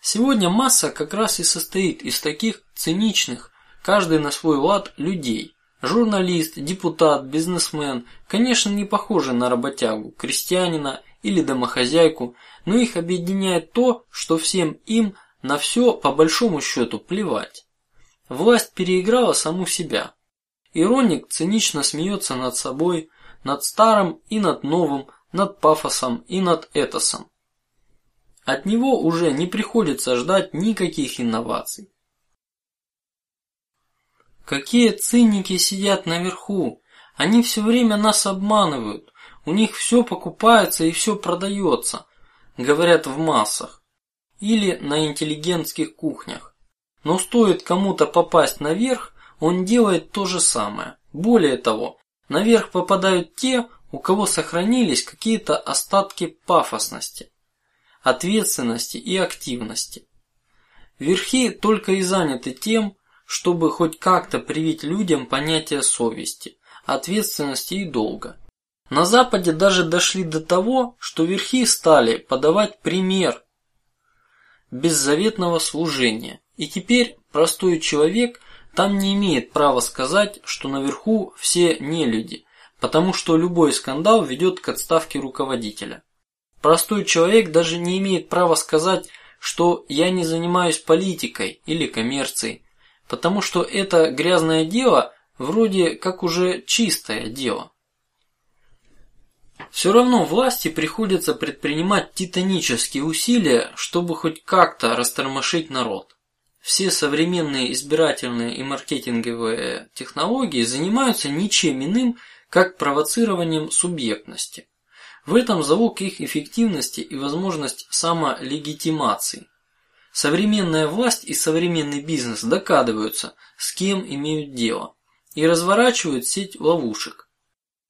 Сегодня масса как раз и состоит из таких циничных, каждый на свой лад людей, Журналист, депутат, бизнесмен, конечно, не похожи на работягу, крестьянина или домохозяйку, но их объединяет то, что всем им на все по большому счету плевать. Власть переиграла саму себя. Ироник цинично смеется над собой, над старым и над новым, над пафосом и над этосом. От него уже не приходится ждать никаких инноваций. Какие циники сидят наверху! Они все время нас обманывают. У них все покупается и все продается, говорят в массах или на интеллигентских кухнях. Но стоит кому-то попасть наверх, он делает то же самое. Более того, наверх попадают те, у кого сохранились какие-то остатки пафосности, ответственности и активности. Верхи только и заняты тем, чтобы хоть как-то привить людям понятие совести, ответственности и долга. На Западе даже дошли до того, что верхи стали подавать пример беззаветного служения, и теперь простой человек там не имеет права сказать, что наверху все не люди, потому что любой скандал ведет к отставке руководителя. Простой человек даже не имеет права сказать, что я не занимаюсь политикой или коммерцией, потому что это грязное дело вроде как уже чистое дело. Все равно власти приходится предпринимать титанические усилия, чтобы хоть как-то растормошить народ. Все современные избирательные и маркетинговые технологии занимаются ничем иным, как провоцированием субъектности. В этом залог их эффективности и возможность самолегитимации. Современная власть и современный бизнес докадываются, с кем имеют дело, и разворачивают сеть ловушек.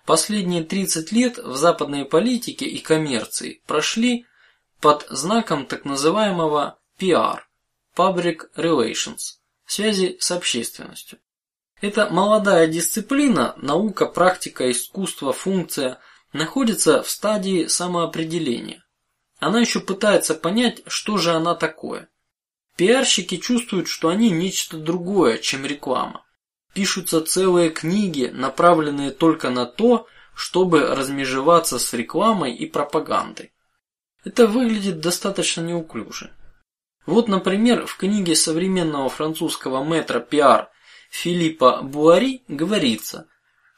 Последние 30 лет в западной политике и коммерции прошли под знаком так называемого PR (Public Relations) связи с общественностью. Эта молодая дисциплина, наука, практика, искусство, функция находится в стадии самоопределения. Она еще пытается понять, что же она такое. Пиарщики чувствуют, что они нечто другое, чем реклама. Пишутся целые книги, направленные только на то, чтобы размежеваться с рекламой и пропагандой. Это выглядит достаточно неуклюже. Вот, например, в книге современного французского метра пиар Филиппа Буари говорится,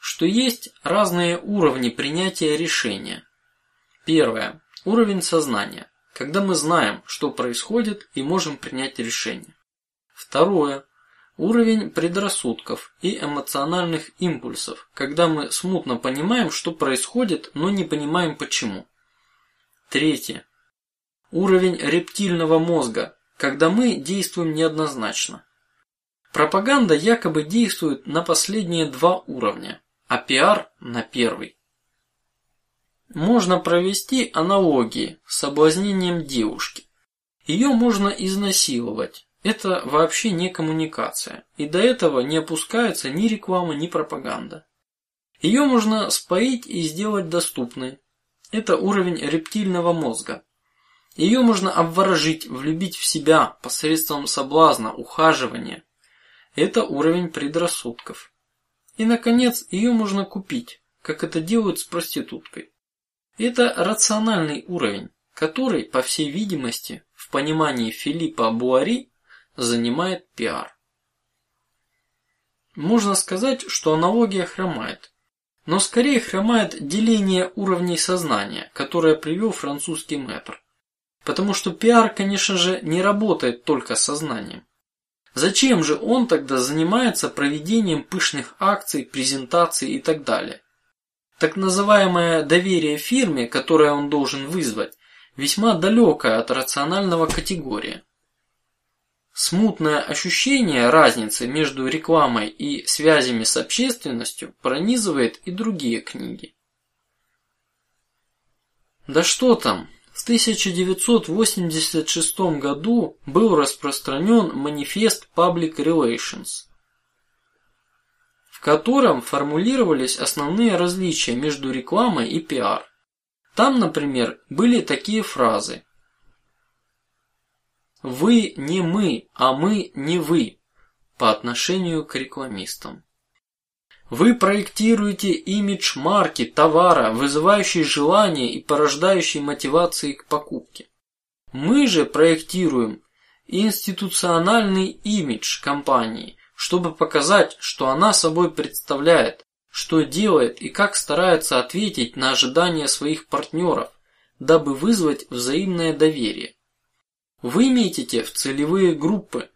что есть разные уровни принятия решения. Первое уровень сознания когда мы знаем, что происходит и можем принять решение. Второе уровень предрассудков и эмоциональных импульсов, когда мы смутно понимаем, что происходит, но не понимаем почему. Третье уровень рептильного мозга, когда мы действуем неоднозначно. Пропаганда якобы действует на последние два уровня, а пиар на первый. Можно провести аналогии с соблазнением девушки. Ее можно изнасиловать. Это вообще не коммуникация, и до этого не опускается ни реклама, ни пропаганда. Ее можно споить и сделать доступной. Это уровень рептильного мозга. Ее можно обворожить, влюбить в себя посредством соблазна, ухаживания. Это уровень предрассудков. И наконец ее можно купить как это делают с проституткой. Это рациональный уровень, который, по всей видимости, в понимании Филиппа Буари, занимает пиар. Можно сказать, что аналогия хромает, но скорее хромает деление уровней сознания, которое привел французский мэтр, потому что пиар, конечно же, не работает только с сознанием. Зачем же он тогда занимается проведением пышных акций, презентаций и так далее? Так называемое доверие фирме, которое он должен вызвать, весьма далекая от рационального категория. Смутное ощущение разницы между рекламой и связями с общественностью пронизывает и другие книги. Да что там, в 1986 году был распространен манифест Public Relations, в котором формулировались основные различия между рекламой и пиар. Там, например, были такие фразы: "Вы не мы, а мы не вы" по отношению к рекламистам. Вы проектируете имидж марки, товара, вызывающий желание и порождающий мотивации к покупке. Мы же проектируем институциональный имидж компании, чтобы показать, что она собой представляет, что делает и как старается ответить на ожидания своих партнеров, дабы вызвать взаимное доверие. Вы метите в целевые группы,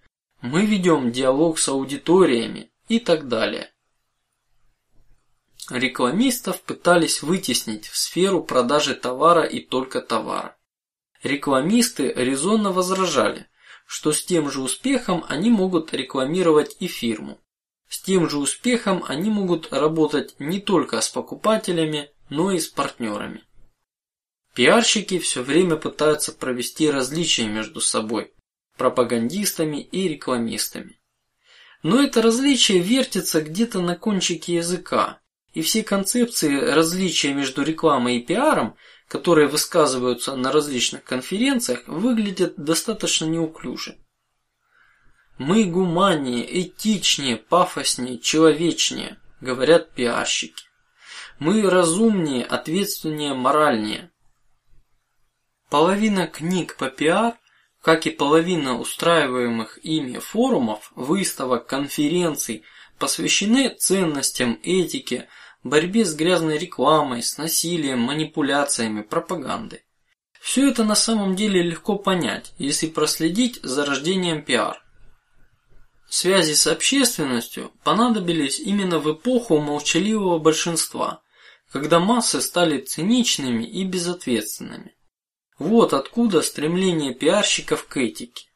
мы ведем диалог с аудиториями и так далее. Рекламистов пытались вытеснить в сферу продажи товара и только товара. Рекламисты резонно возражали, что с тем же успехом они могут рекламировать и фирму. С тем же успехом они могут работать не только с покупателями, но и с партнерами. Пиарщики все время пытаются провести различия между собой, пропагандистами и рекламистами. Но это различие вертится где-то на кончике языка, и все концепции различия между рекламой и пиаром, которые высказываются на различных конференциях, выглядят достаточно неуклюже. Мы гуманнее, этичнее, пафоснее, человечнее, говорят пиарщики. Мы разумнее, ответственнее, моральнее. Половина книг по пиар, как и половина устраиваемых ими форумов, выставок, конференций, посвящены ценностям, этике, борьбе с грязной рекламой, с насилием, манипуляциями, пропагандой. Все это на самом деле легко понять, если проследить за рождением пиар. Связи с общественностью понадобились именно в эпоху молчаливого большинства, когда массы стали циничными и безответственными. Вот откуда стремление пиарщиков к этике.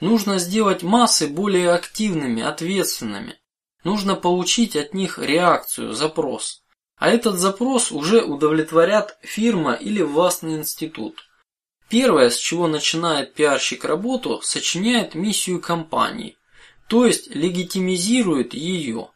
Нужно сделать массы более активными, ответственными, Нужно получить от них реакцию, запрос, а этот запрос уже удовлетворят фирма или властный институт. Первое, с чего начинает пиарщик работу, сочиняет миссию компании, то есть легитимизирует ее.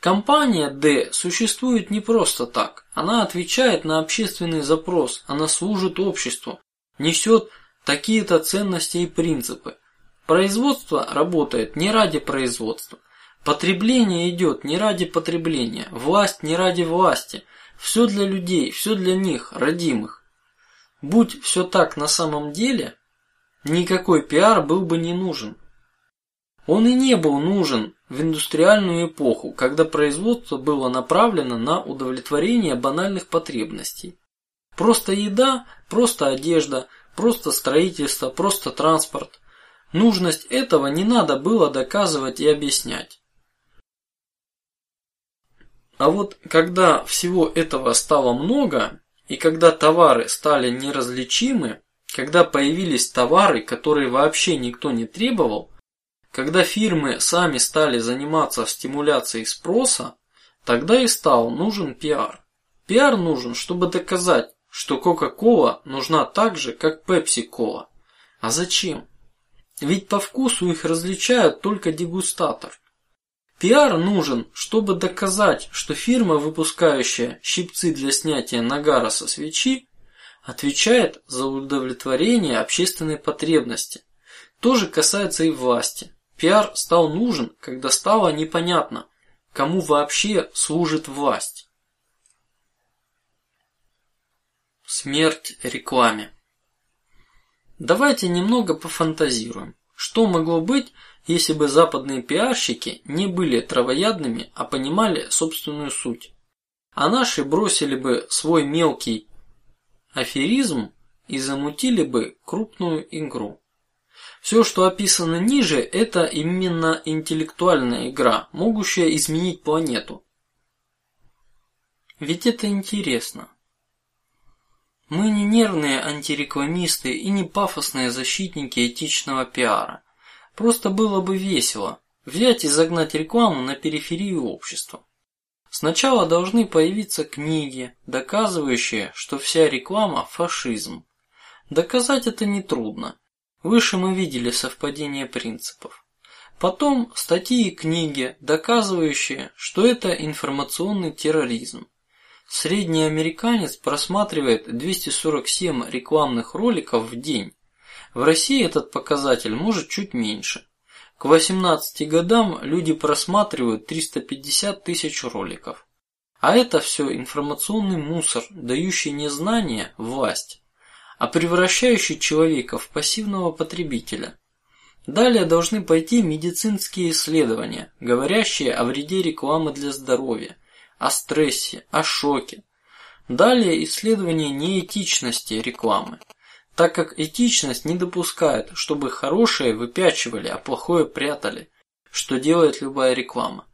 Компания D существует не просто так. Она отвечает на общественный запрос, она служит обществу, несет такие-то ценности и принципы. Производство работает не ради производства, Потребление идет не ради потребления, власть не ради власти. Все для людей, все для них, родимых. Будь все так на самом деле, никакой пиар был бы не нужен. Он и не был нужен в индустриальную эпоху, когда производство было направлено на удовлетворение банальных потребностей. Просто еда, просто одежда, просто строительство, просто транспорт. Нужность этого не надо было доказывать и объяснять. А вот когда всего этого стало много, и когда товары стали неразличимы, когда появились товары, которые вообще никто не требовал, когда фирмы сами стали заниматься стимуляцией спроса, тогда и стал нужен пиар. Пиар нужен, чтобы доказать, что Кока-кола нужна так же, как Пепси-кола. А зачем? Ведь по вкусу их различают только дегустатор. Пиар нужен, чтобы доказать, что фирма, выпускающая щипцы для снятия нагара со свечи, отвечает за удовлетворение общественной потребности. То же касается и власти. Пиар стал нужен, когда стало непонятно, кому вообще служит власть. Смерть рекламе. Давайте немного пофантазируем. Что могло быть, если бы западные пиарщики не были травоядными, а понимали собственную суть? А наши бросили бы свой мелкий аферизм и замутили бы крупную игру. Все, что описано ниже, это именно интеллектуальная игра, могущая изменить планету. Ведь это интересно. Мы не нервные антирекламисты и не пафосные защитники этичного пиара. Просто было бы весело взять и загнать рекламу на периферию общества. Сначала должны появиться книги, доказывающие, что вся реклама фашизм. Доказать это не трудно. Выше мы видели совпадение принципов. Потом статьи и книги, доказывающие, что это информационный терроризм. Средний американец просматривает 247 рекламных роликов в день. В России этот показатель может чуть меньше. К 18 годам люди просматривают 350 тысяч роликов. А это все информационный мусор, дающий не знания власть, а превращающий человека в пассивного потребителя. Далее должны пойти медицинские исследования, говорящие о вреде рекламы для здоровья, о стрессе, о шоке. Далее исследование неэтичности рекламы, так как этичность не допускает, чтобы хорошее выпячивали, а плохое прятали, что делает любая реклама.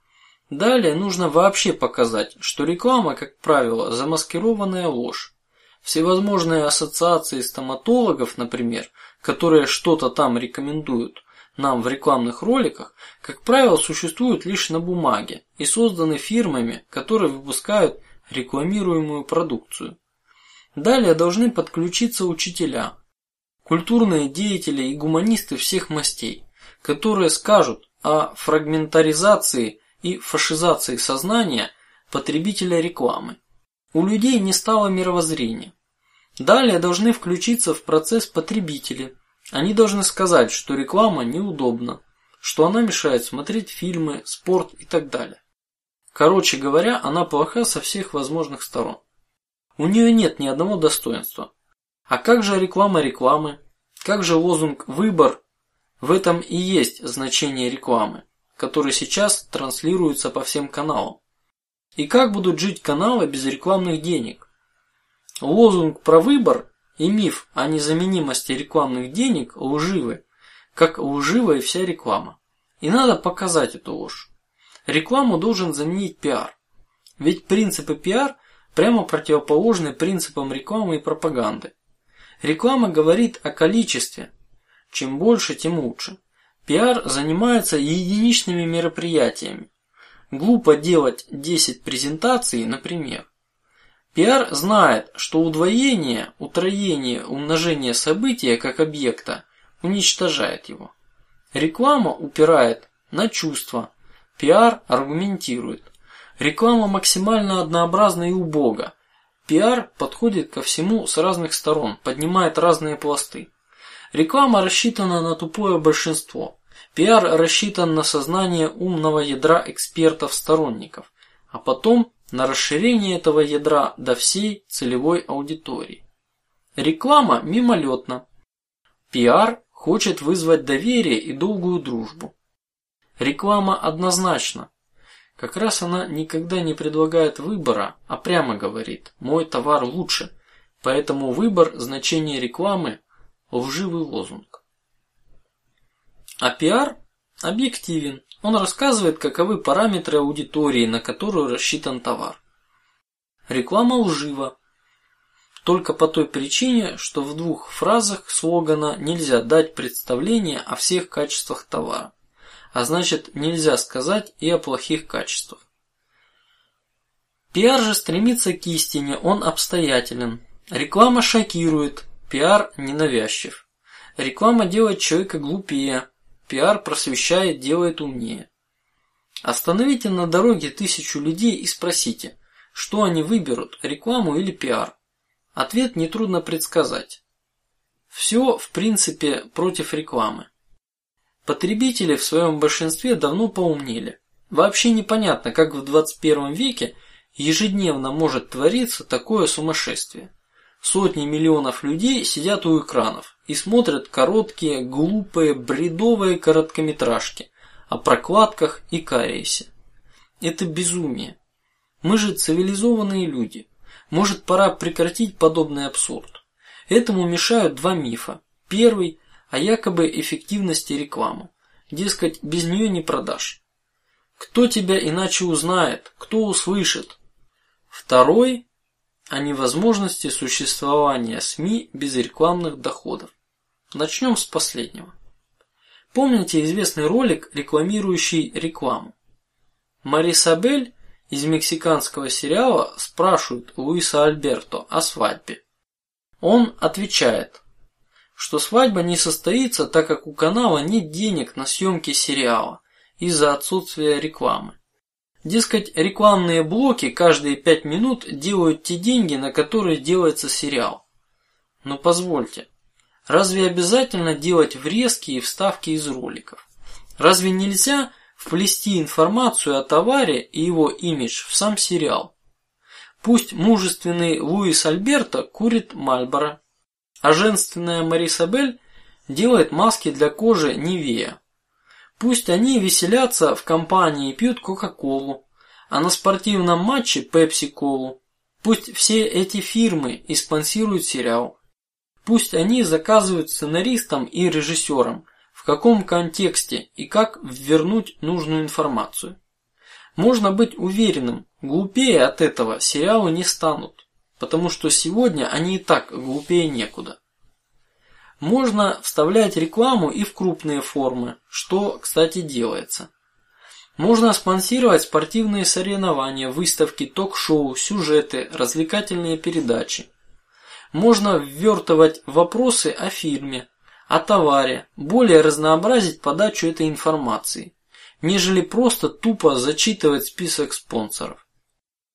Далее нужно вообще показать, что реклама, как правило, замаскированная ложь. Всевозможные ассоциации стоматологов, например, которые что-то там рекомендуют, нам в рекламных роликах, как правило, существуют лишь на бумаге и созданы фирмами, которые выпускают рекламируемую продукцию. Далее должны подключиться учителя, культурные деятели и гуманисты всех мастей, которые скажут о фрагментаризации и фашизации сознания потребителя рекламы. У людей не стало мировоззрения. Далее должны включиться в процесс потребители, они должны сказать, что реклама неудобна, что она мешает смотреть фильмы, спорт и так далее. Короче говоря, она плоха со всех возможных сторон. У нее нет ни одного достоинства. А как же реклама рекламы? Как же лозунг выбор? В этом и есть значение рекламы, который сейчас транслируется по всем каналам. И как будут жить каналы без рекламных денег? Лозунг про выбор и миф о незаменимости рекламных денег лживы, как лжива и вся реклама. И надо показать эту ложь. Рекламу должен заменить пиар, ведь принципы пиар прямо противоположны принципам рекламы и пропаганды. Реклама говорит о количестве, чем больше, тем лучше. Пиар занимается единичными мероприятиями. Глупо делать 10 презентаций, например. Пиар знает, что удвоение, утроение, умножение события как объекта уничтожает его. Реклама упирает на чувства, пиар аргументирует. Реклама максимально однообразна и убога. Пиар подходит ко всему с разных сторон, поднимает разные пласты. Реклама рассчитана на тупое большинство. Пиар рассчитан на сознание умного ядра экспертов-сторонников, а потом на расширение этого ядра до всей целевой аудитории. Реклама мимолетна. Пиар хочет вызвать доверие и долгую дружбу. Реклама однозначна. Как раз она никогда не предлагает выбора, а прямо говорит: мой товар лучше. Поэтому выбор значение рекламы лживый лозунг. А пиар объективен. Он рассказывает, каковы параметры аудитории, на которую рассчитан товар. Реклама лжива. Только по той причине, что в двух фразах слогана нельзя дать представление о всех качествах товара, а значит нельзя сказать и о плохих качествах. Пиар же стремится к истине, он обстоятелен. Реклама шокирует, пиар ненавязчив. Реклама делает человека глупее, Пиар просвещает, делает умнее. Остановите на дороге тысячу людей и спросите, что они выберут, рекламу или пиар. Ответ не трудно предсказать. Все в принципе против рекламы. Потребители в своем большинстве давно поумнели. Вообще непонятно, как в 21 веке ежедневно может твориться такое сумасшествие. Сотни миллионов людей сидят у экранов и смотрят короткие, глупые, бредовые короткометражки о прокладках и кариесе. Это безумие. Мы же цивилизованные люди. Может, пора прекратить подобный абсурд. Этому мешают два мифа. Первый о якобы эффективности рекламы. Дескать, без нее не продашь. Кто тебя иначе узнает, кто услышит? Второй о невозможности существования СМИ без рекламных доходов. Начнем с последнего. Помните известный ролик, рекламирующий рекламу? Марисабель из мексиканского сериала спрашивает Луиса Альберто о свадьбе. Он отвечает, что свадьба не состоится, так как у канала нет денег на съемки сериала из-за отсутствия рекламы. Дескать, рекламные блоки каждые пять минут делают те деньги, на которые делается сериал. Но позвольте, разве обязательно делать врезки и вставки из роликов? Разве нельзя вплести информацию о товаре и его имидж в сам сериал? Пусть мужественный Луис Альберто курит Мальборо, а женственная Марисабель делает маски для кожи Нивея. Пусть они веселятся в компании и пьют Кока-колу, а на спортивном матче Пепси-колу. Пусть все эти фирмы и спонсируют сериал. Пусть они заказывают сценаристам и режиссерам, в каком контексте и как вернуть нужную информацию. Можно быть уверенным, глупее от этого сериалы не станут потому что сегодня они и так глупее некуда. Можно вставлять рекламу и в крупные формы, что, кстати, делается. Можно спонсировать спортивные соревнования, выставки, ток-шоу, сюжеты, развлекательные передачи. Можно ввертывать вопросы о фирме, о товаре, более разнообразить подачу этой информации, нежели просто тупо зачитывать список спонсоров.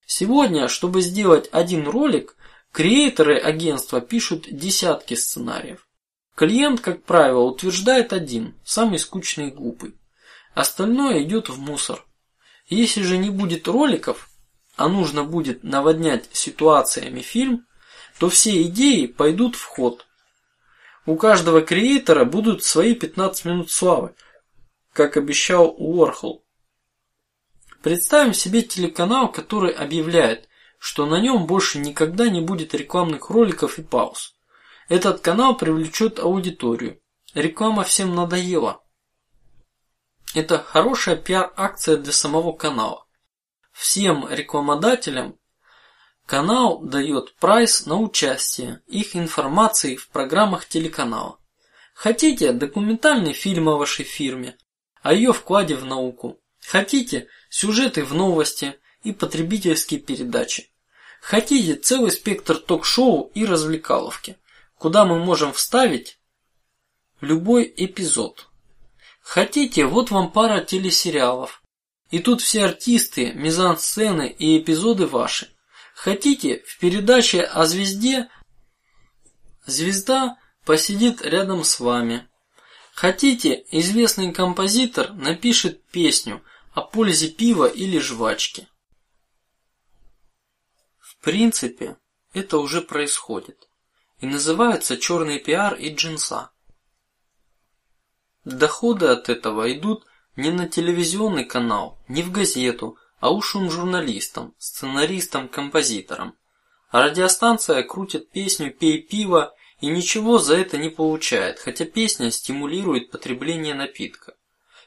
Сегодня, чтобы сделать один ролик, креаторы агентства пишут десятки сценариев. Клиент, как правило, утверждает один, самый скучный и глупый. Остальное идет в мусор. Если же не будет роликов, а нужно будет наводнять ситуациями фильм, то все идеи пойдут в ход. У каждого креатора будут свои 15 минут славы, как обещал Уорхол. Представим себе телеканал, который объявляет, что на нем больше никогда не будет рекламных роликов и пауз. Этот канал привлечет аудиторию. Реклама всем надоела. Это хорошая пиар-акция для самого канала. Всем рекламодателям канал дает прайс на участие их информации в программах телеканала. Хотите документальный фильм о вашей фирме, о ее вкладе в науку. Хотите сюжеты в новости и потребительские передачи. Хотите целый спектр ток-шоу и развлекаловки, куда мы можем вставить любой эпизод. Хотите, вот вам пара телесериалов, и тут все артисты, мизансцены и эпизоды ваши. Хотите, в передаче о звезде звезда посидит рядом с вами. Хотите, известный композитор напишет песню о пользе пива или жвачки. В принципе, это уже происходит и называется черный пиар и джинса. Доходы от этого идут не на телевизионный канал, не в газету, а ушим журналистам, сценаристам, композиторам. А радиостанция крутит песню "Пей пиво" и ничего за это не получает, хотя песня стимулирует потребление напитка.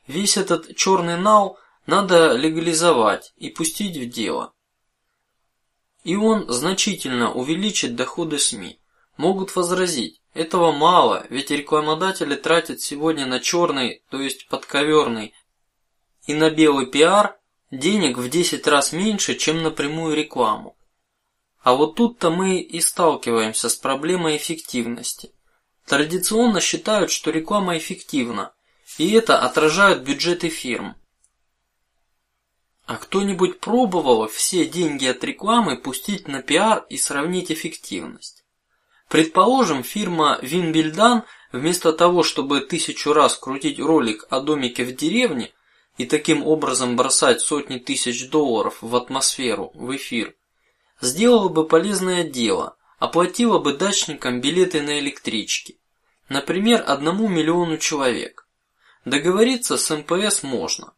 Весь этот черный нал надо легализовать и пустить в дело. И он значительно увеличит доходы СМИ. Могут возразить, этого мало, ведь рекламодатели тратят сегодня на черный, то есть подковерный, и на белый пиар денег в 10 раз меньше, чем на прямую рекламу. А вот тут-то мы и сталкиваемся с проблемой эффективности. Традиционно считают, что реклама эффективна, и это отражает бюджеты фирм. А кто-нибудь пробовал все деньги от рекламы пустить на пиар и сравнить эффективность? Предположим, фирма Винбильдан вместо того, чтобы тысячу раз крутить ролик о домике в деревне, и таким образом бросать сотни тысяч долларов в атмосферу, в эфир, сделала бы полезное дело, оплатила бы дачникам билеты на электрички, например, одному миллиону человек. Договориться с МПС можно.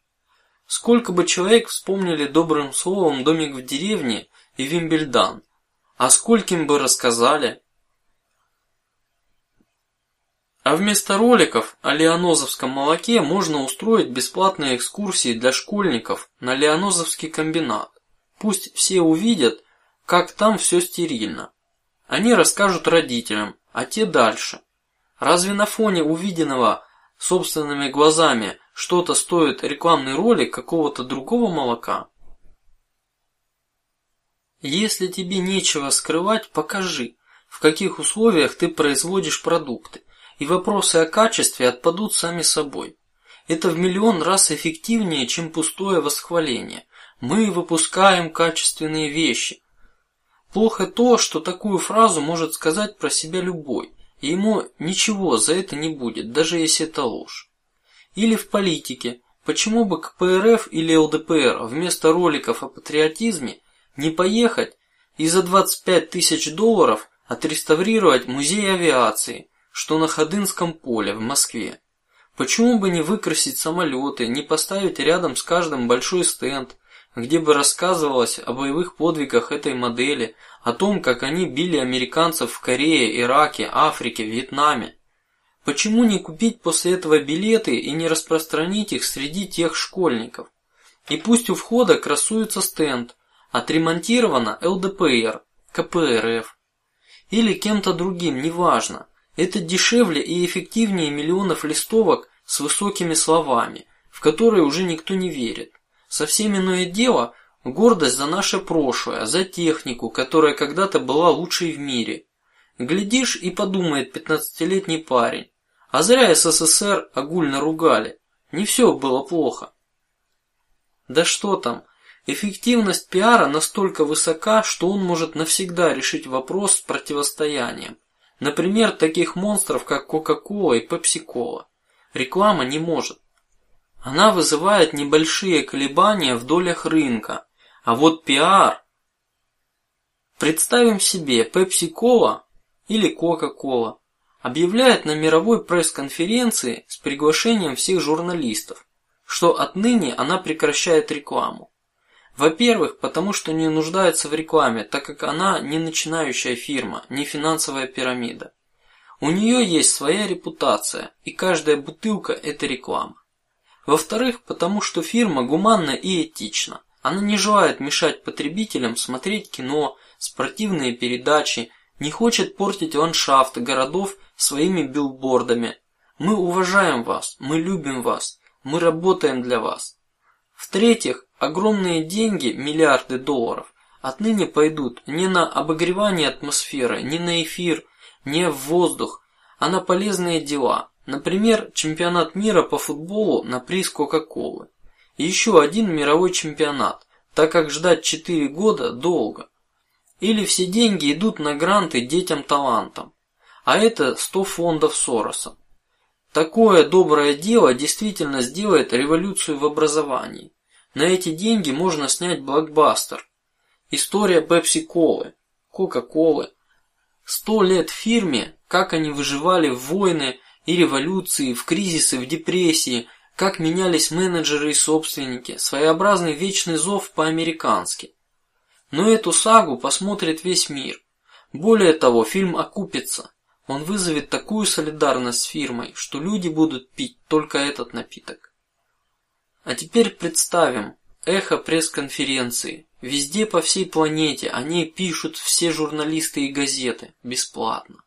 Сколько бы человек вспомнили добрым словом домик в деревне и Вимбельдан, а скольким бы рассказали. А вместо роликов о леонозовском молоке можно устроить бесплатные экскурсии для школьников на леонозовский комбинат. Пусть все увидят, как там все стерильно. Они расскажут родителям, а те дальше. Разве на фоне увиденного собственными глазами что-то стоит рекламный ролик какого-то другого молока? Если тебе нечего скрывать, покажи, в каких условиях ты производишь продукты, и вопросы о качестве отпадут сами собой. Это в миллион раз эффективнее, чем пустое восхваление. Мы выпускаем качественные вещи, Плохо то, что такую фразу может сказать про себя любой, и ему ничего за это не будет, даже если это ложь. Или в политике, почему бы к ПРФ или ЛДПР вместо роликов о патриотизме не поехать и за 25 тысяч долларов отреставрировать музей авиации, что на Ходынском поле в Москве? Почему бы не выкрасить самолеты, не поставить рядом с каждым большой стенд, где бы рассказывалось о боевых подвигах этой модели, о том, как они били американцев в Корее, Ираке, Африке, Вьетнаме. Почему не купить после этого билеты и не распространить их среди тех школьников? И пусть у входа красуется стенд, отремонтировано ЛДПР, КПРФ или кем-то другим, неважно. Это дешевле и эффективнее миллионов листовок с высокими словами, в которые уже никто не верит. Совсем иное дело гордость за наше прошлое, за технику, которая когда-то была лучшей в мире. Глядишь и подумает пятнадцатилетний парень, а зря СССР огульно ругали. Не все было плохо. Да что там, эффективность пиара настолько высока, что он может навсегда решить вопрос с противостоянием. Например, таких монстров, как Кока-кола и Пепси-кола. Реклама не может. Она вызывает небольшие колебания в долях рынка, а вот пиар. Представим себе, Пепси-кола или Кока-кола объявляет на мировой пресс-конференции с приглашением всех журналистов, что отныне она прекращает рекламу. Во-первых, потому что не нуждается в рекламе, так как она не начинающая фирма, не финансовая пирамида. У нее есть своя репутация, и каждая бутылка – это реклама. Во-вторых, потому что фирма гуманна и этична. Она не желает мешать потребителям смотреть кино, спортивные передачи, не хочет портить ландшафт городов своими билбордами. Мы уважаем вас, мы любим вас, мы работаем для вас. В-третьих, огромные деньги, миллиарды долларов, отныне пойдут не на обогревание атмосферы, не на эфир, не в воздух, а на полезные дела, Например, чемпионат мира по футболу на приз Кока-колы. Еще один мировой чемпионат, так как ждать четыре года долго. Или все деньги идут на гранты детям талантам, а это 100 фондов Сороса. Такое доброе дело действительно сделает революцию в образовании. На эти деньги можно снять блокбастер. История Пепси-колы, Кока-колы. Сто лет фирме, как они выживали в войны и революции, в кризисы, в депрессии, как менялись менеджеры и собственники, своеобразный вечный зов по-американски. Но эту сагу посмотрит весь мир. Более того, фильм окупится. Он вызовет такую солидарность с фирмой, что люди будут пить только этот напиток. А теперь представим эхо пресс-конференции. Везде по всей планете они пишут все журналисты и газеты бесплатно,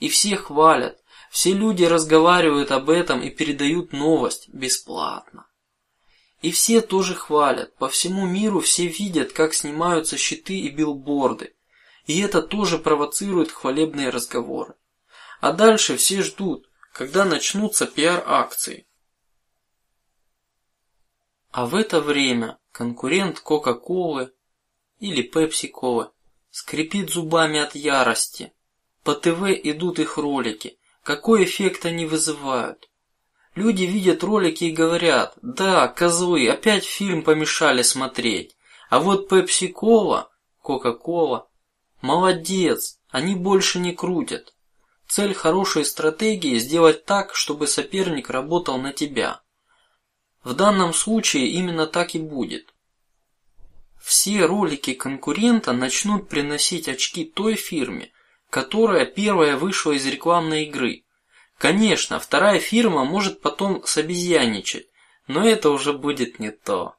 и все хвалят, все люди разговаривают об этом и передают новость бесплатно. И все тоже хвалят. По всему миру все видят, как снимаются щиты и билборды, и это тоже провоцирует хвалебные разговоры. А дальше все ждут, когда начнутся пиар-акции. А в это время конкурент Кока-колы или Пепси-колы скрипит зубами от ярости. По ТВ идут их ролики, какой эффект они вызывают? Люди видят ролики и говорят: "Да, козлы, опять фильм помешали смотреть". А вот Пепси Кола, Кока Кола, молодец, они больше не крутят. Цель хорошей стратегии сделать так, чтобы соперник работал на тебя. В данном случае именно так и будет. Все ролики конкурента начнут приносить очки той фирме, которая первая вышла из рекламной игры. Конечно, вторая фирма может потом собезьяничать, но это уже будет не то.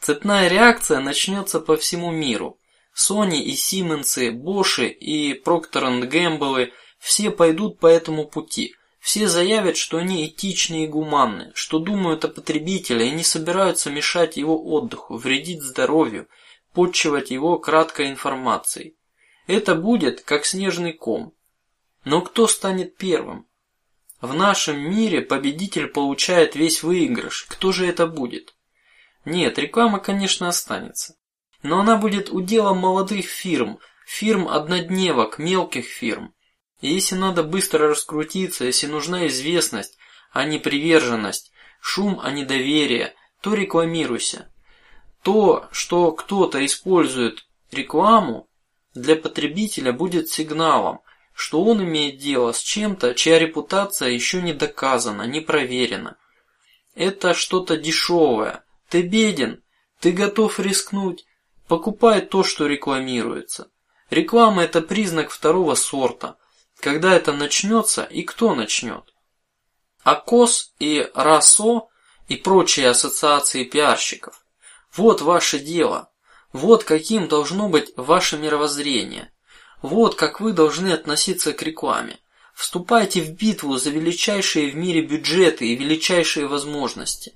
Цепная реакция начнется по всему миру. Sony и Siemens, Bosch и Procter Gamble все пойдут по этому пути. Все заявят, что они этичны и гуманны, что думают о потребителе и не собираются мешать его отдыху, вредить здоровью, подчивать его краткой информацией. Это будет как снежный ком. Но кто станет первым? В нашем мире победитель получает весь выигрыш. Кто же это будет? Нет, реклама, конечно, останется, но она будет уделом молодых фирм, фирм однодневок, мелких фирм. И если надо быстро раскрутиться, если нужна известность, а не приверженность, шум, а не доверие, то рекламируйся. То, что кто-то использует рекламу для потребителя, будет сигналом, что он имеет дело с чем-то, чья репутация еще не доказана, не проверена. Это что-то дешевое. Ты беден, ты готов рискнуть, покупай то, что рекламируется. Реклама – это признак второго сорта. Когда это начнется и кто начнет? АКОС и РАСО и прочие ассоциации пиарщиков. Вот ваше дело. Вот каким должно быть ваше мировоззрение. Вот как вы должны относиться к рекламе. Вступайте в битву за величайшие в мире бюджеты и величайшие возможности.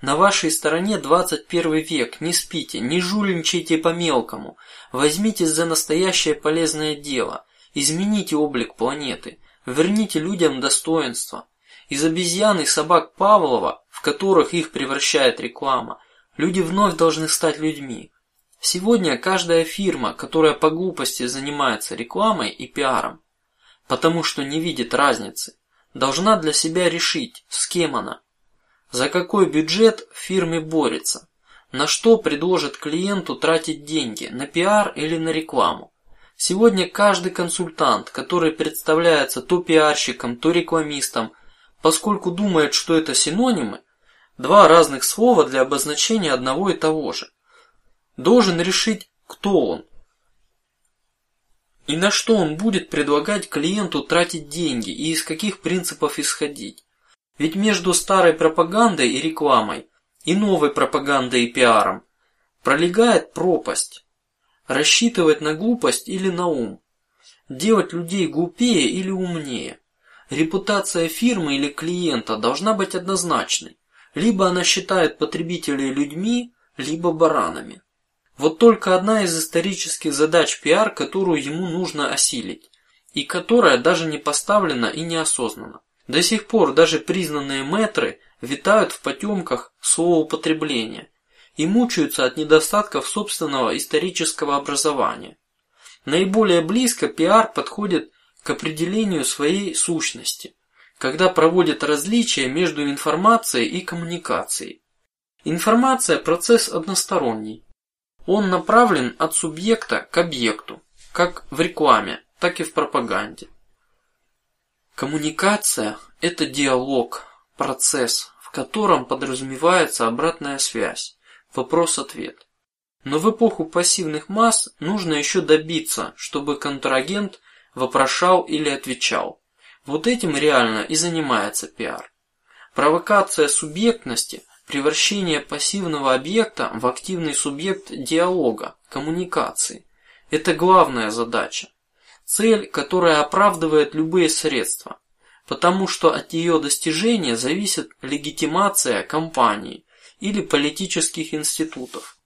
На вашей стороне 21 век. Не спите, не жульничайте по мелкому. Возьмитесь за настоящее полезное дело. Измените облик планеты, верните людям достоинство. Из обезьян и собак Павлова, в которых их превращает реклама, люди вновь должны стать людьми. Сегодня каждая фирма, которая по глупости занимается рекламой и пиаром, потому что не видит разницы, должна для себя решить, с кем она, за какой бюджет в фирме борется, на что предложит клиенту тратить деньги, на пиар или на рекламу. Сегодня каждый консультант, который представляется то пиарщиком, то рекламистом, поскольку думает, что это синонимы, два разных слова для обозначения одного и того же, должен решить, кто он и на что он будет предлагать клиенту тратить деньги и из каких принципов исходить. Ведь между старой пропагандой и рекламой и новой пропагандой и пиаром пролегает пропасть рассчитывать на глупость или на ум, делать людей глупее или умнее. Репутация фирмы или клиента должна быть однозначной: либо она считает потребителей людьми, либо баранами. Вот только одна из исторических задач пиар, которую ему нужно осилить, и которая даже не поставлена и не осознана. До сих пор даже признанные метры витают в потемках словоупотребления и мучаются от недостатков собственного исторического образования. Наиболее близко пиар подходит к определению своей сущности, когда проводит различия между информацией и коммуникацией. Информация процесс односторонний. Он направлен от субъекта к объекту, как в рекламе, так и в пропаганде. Коммуникация – это диалог, процесс, в котором подразумевается обратная связь, Вопрос-ответ. Но в эпоху пассивных масс нужно еще добиться, чтобы контрагент вопрошал или отвечал. Вот этим реально и занимается пиар. Провокация субъектности, превращение пассивного объекта в активный субъект диалога, коммуникации – это главная задача, цель, которая оправдывает любые средства, потому что от ее достижения зависит легитимация компании или политических институтов.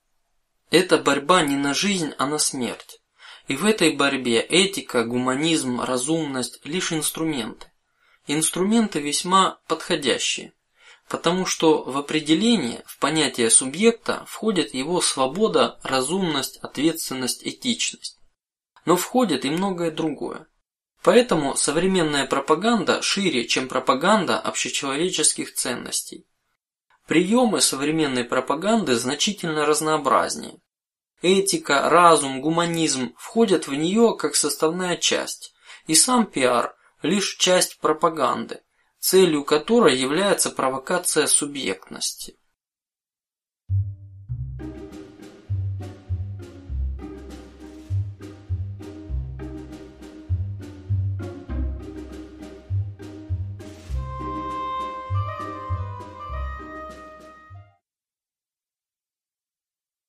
Это борьба не на жизнь, а на смерть. И в этой борьбе этика, гуманизм, разумность лишь инструменты. Инструменты весьма подходящие, потому что в определение, в понятие субъекта входит его свобода, разумность, ответственность, этичность. Но входит и многое другое. Поэтому современная пропаганда шире, чем пропаганда общечеловеческих ценностей. Приемы современной пропаганды значительно разнообразнее. Этика, разум, гуманизм входят в нее как составная часть, и сам пиар лишь часть пропаганды, целью которой является провокация субъектности.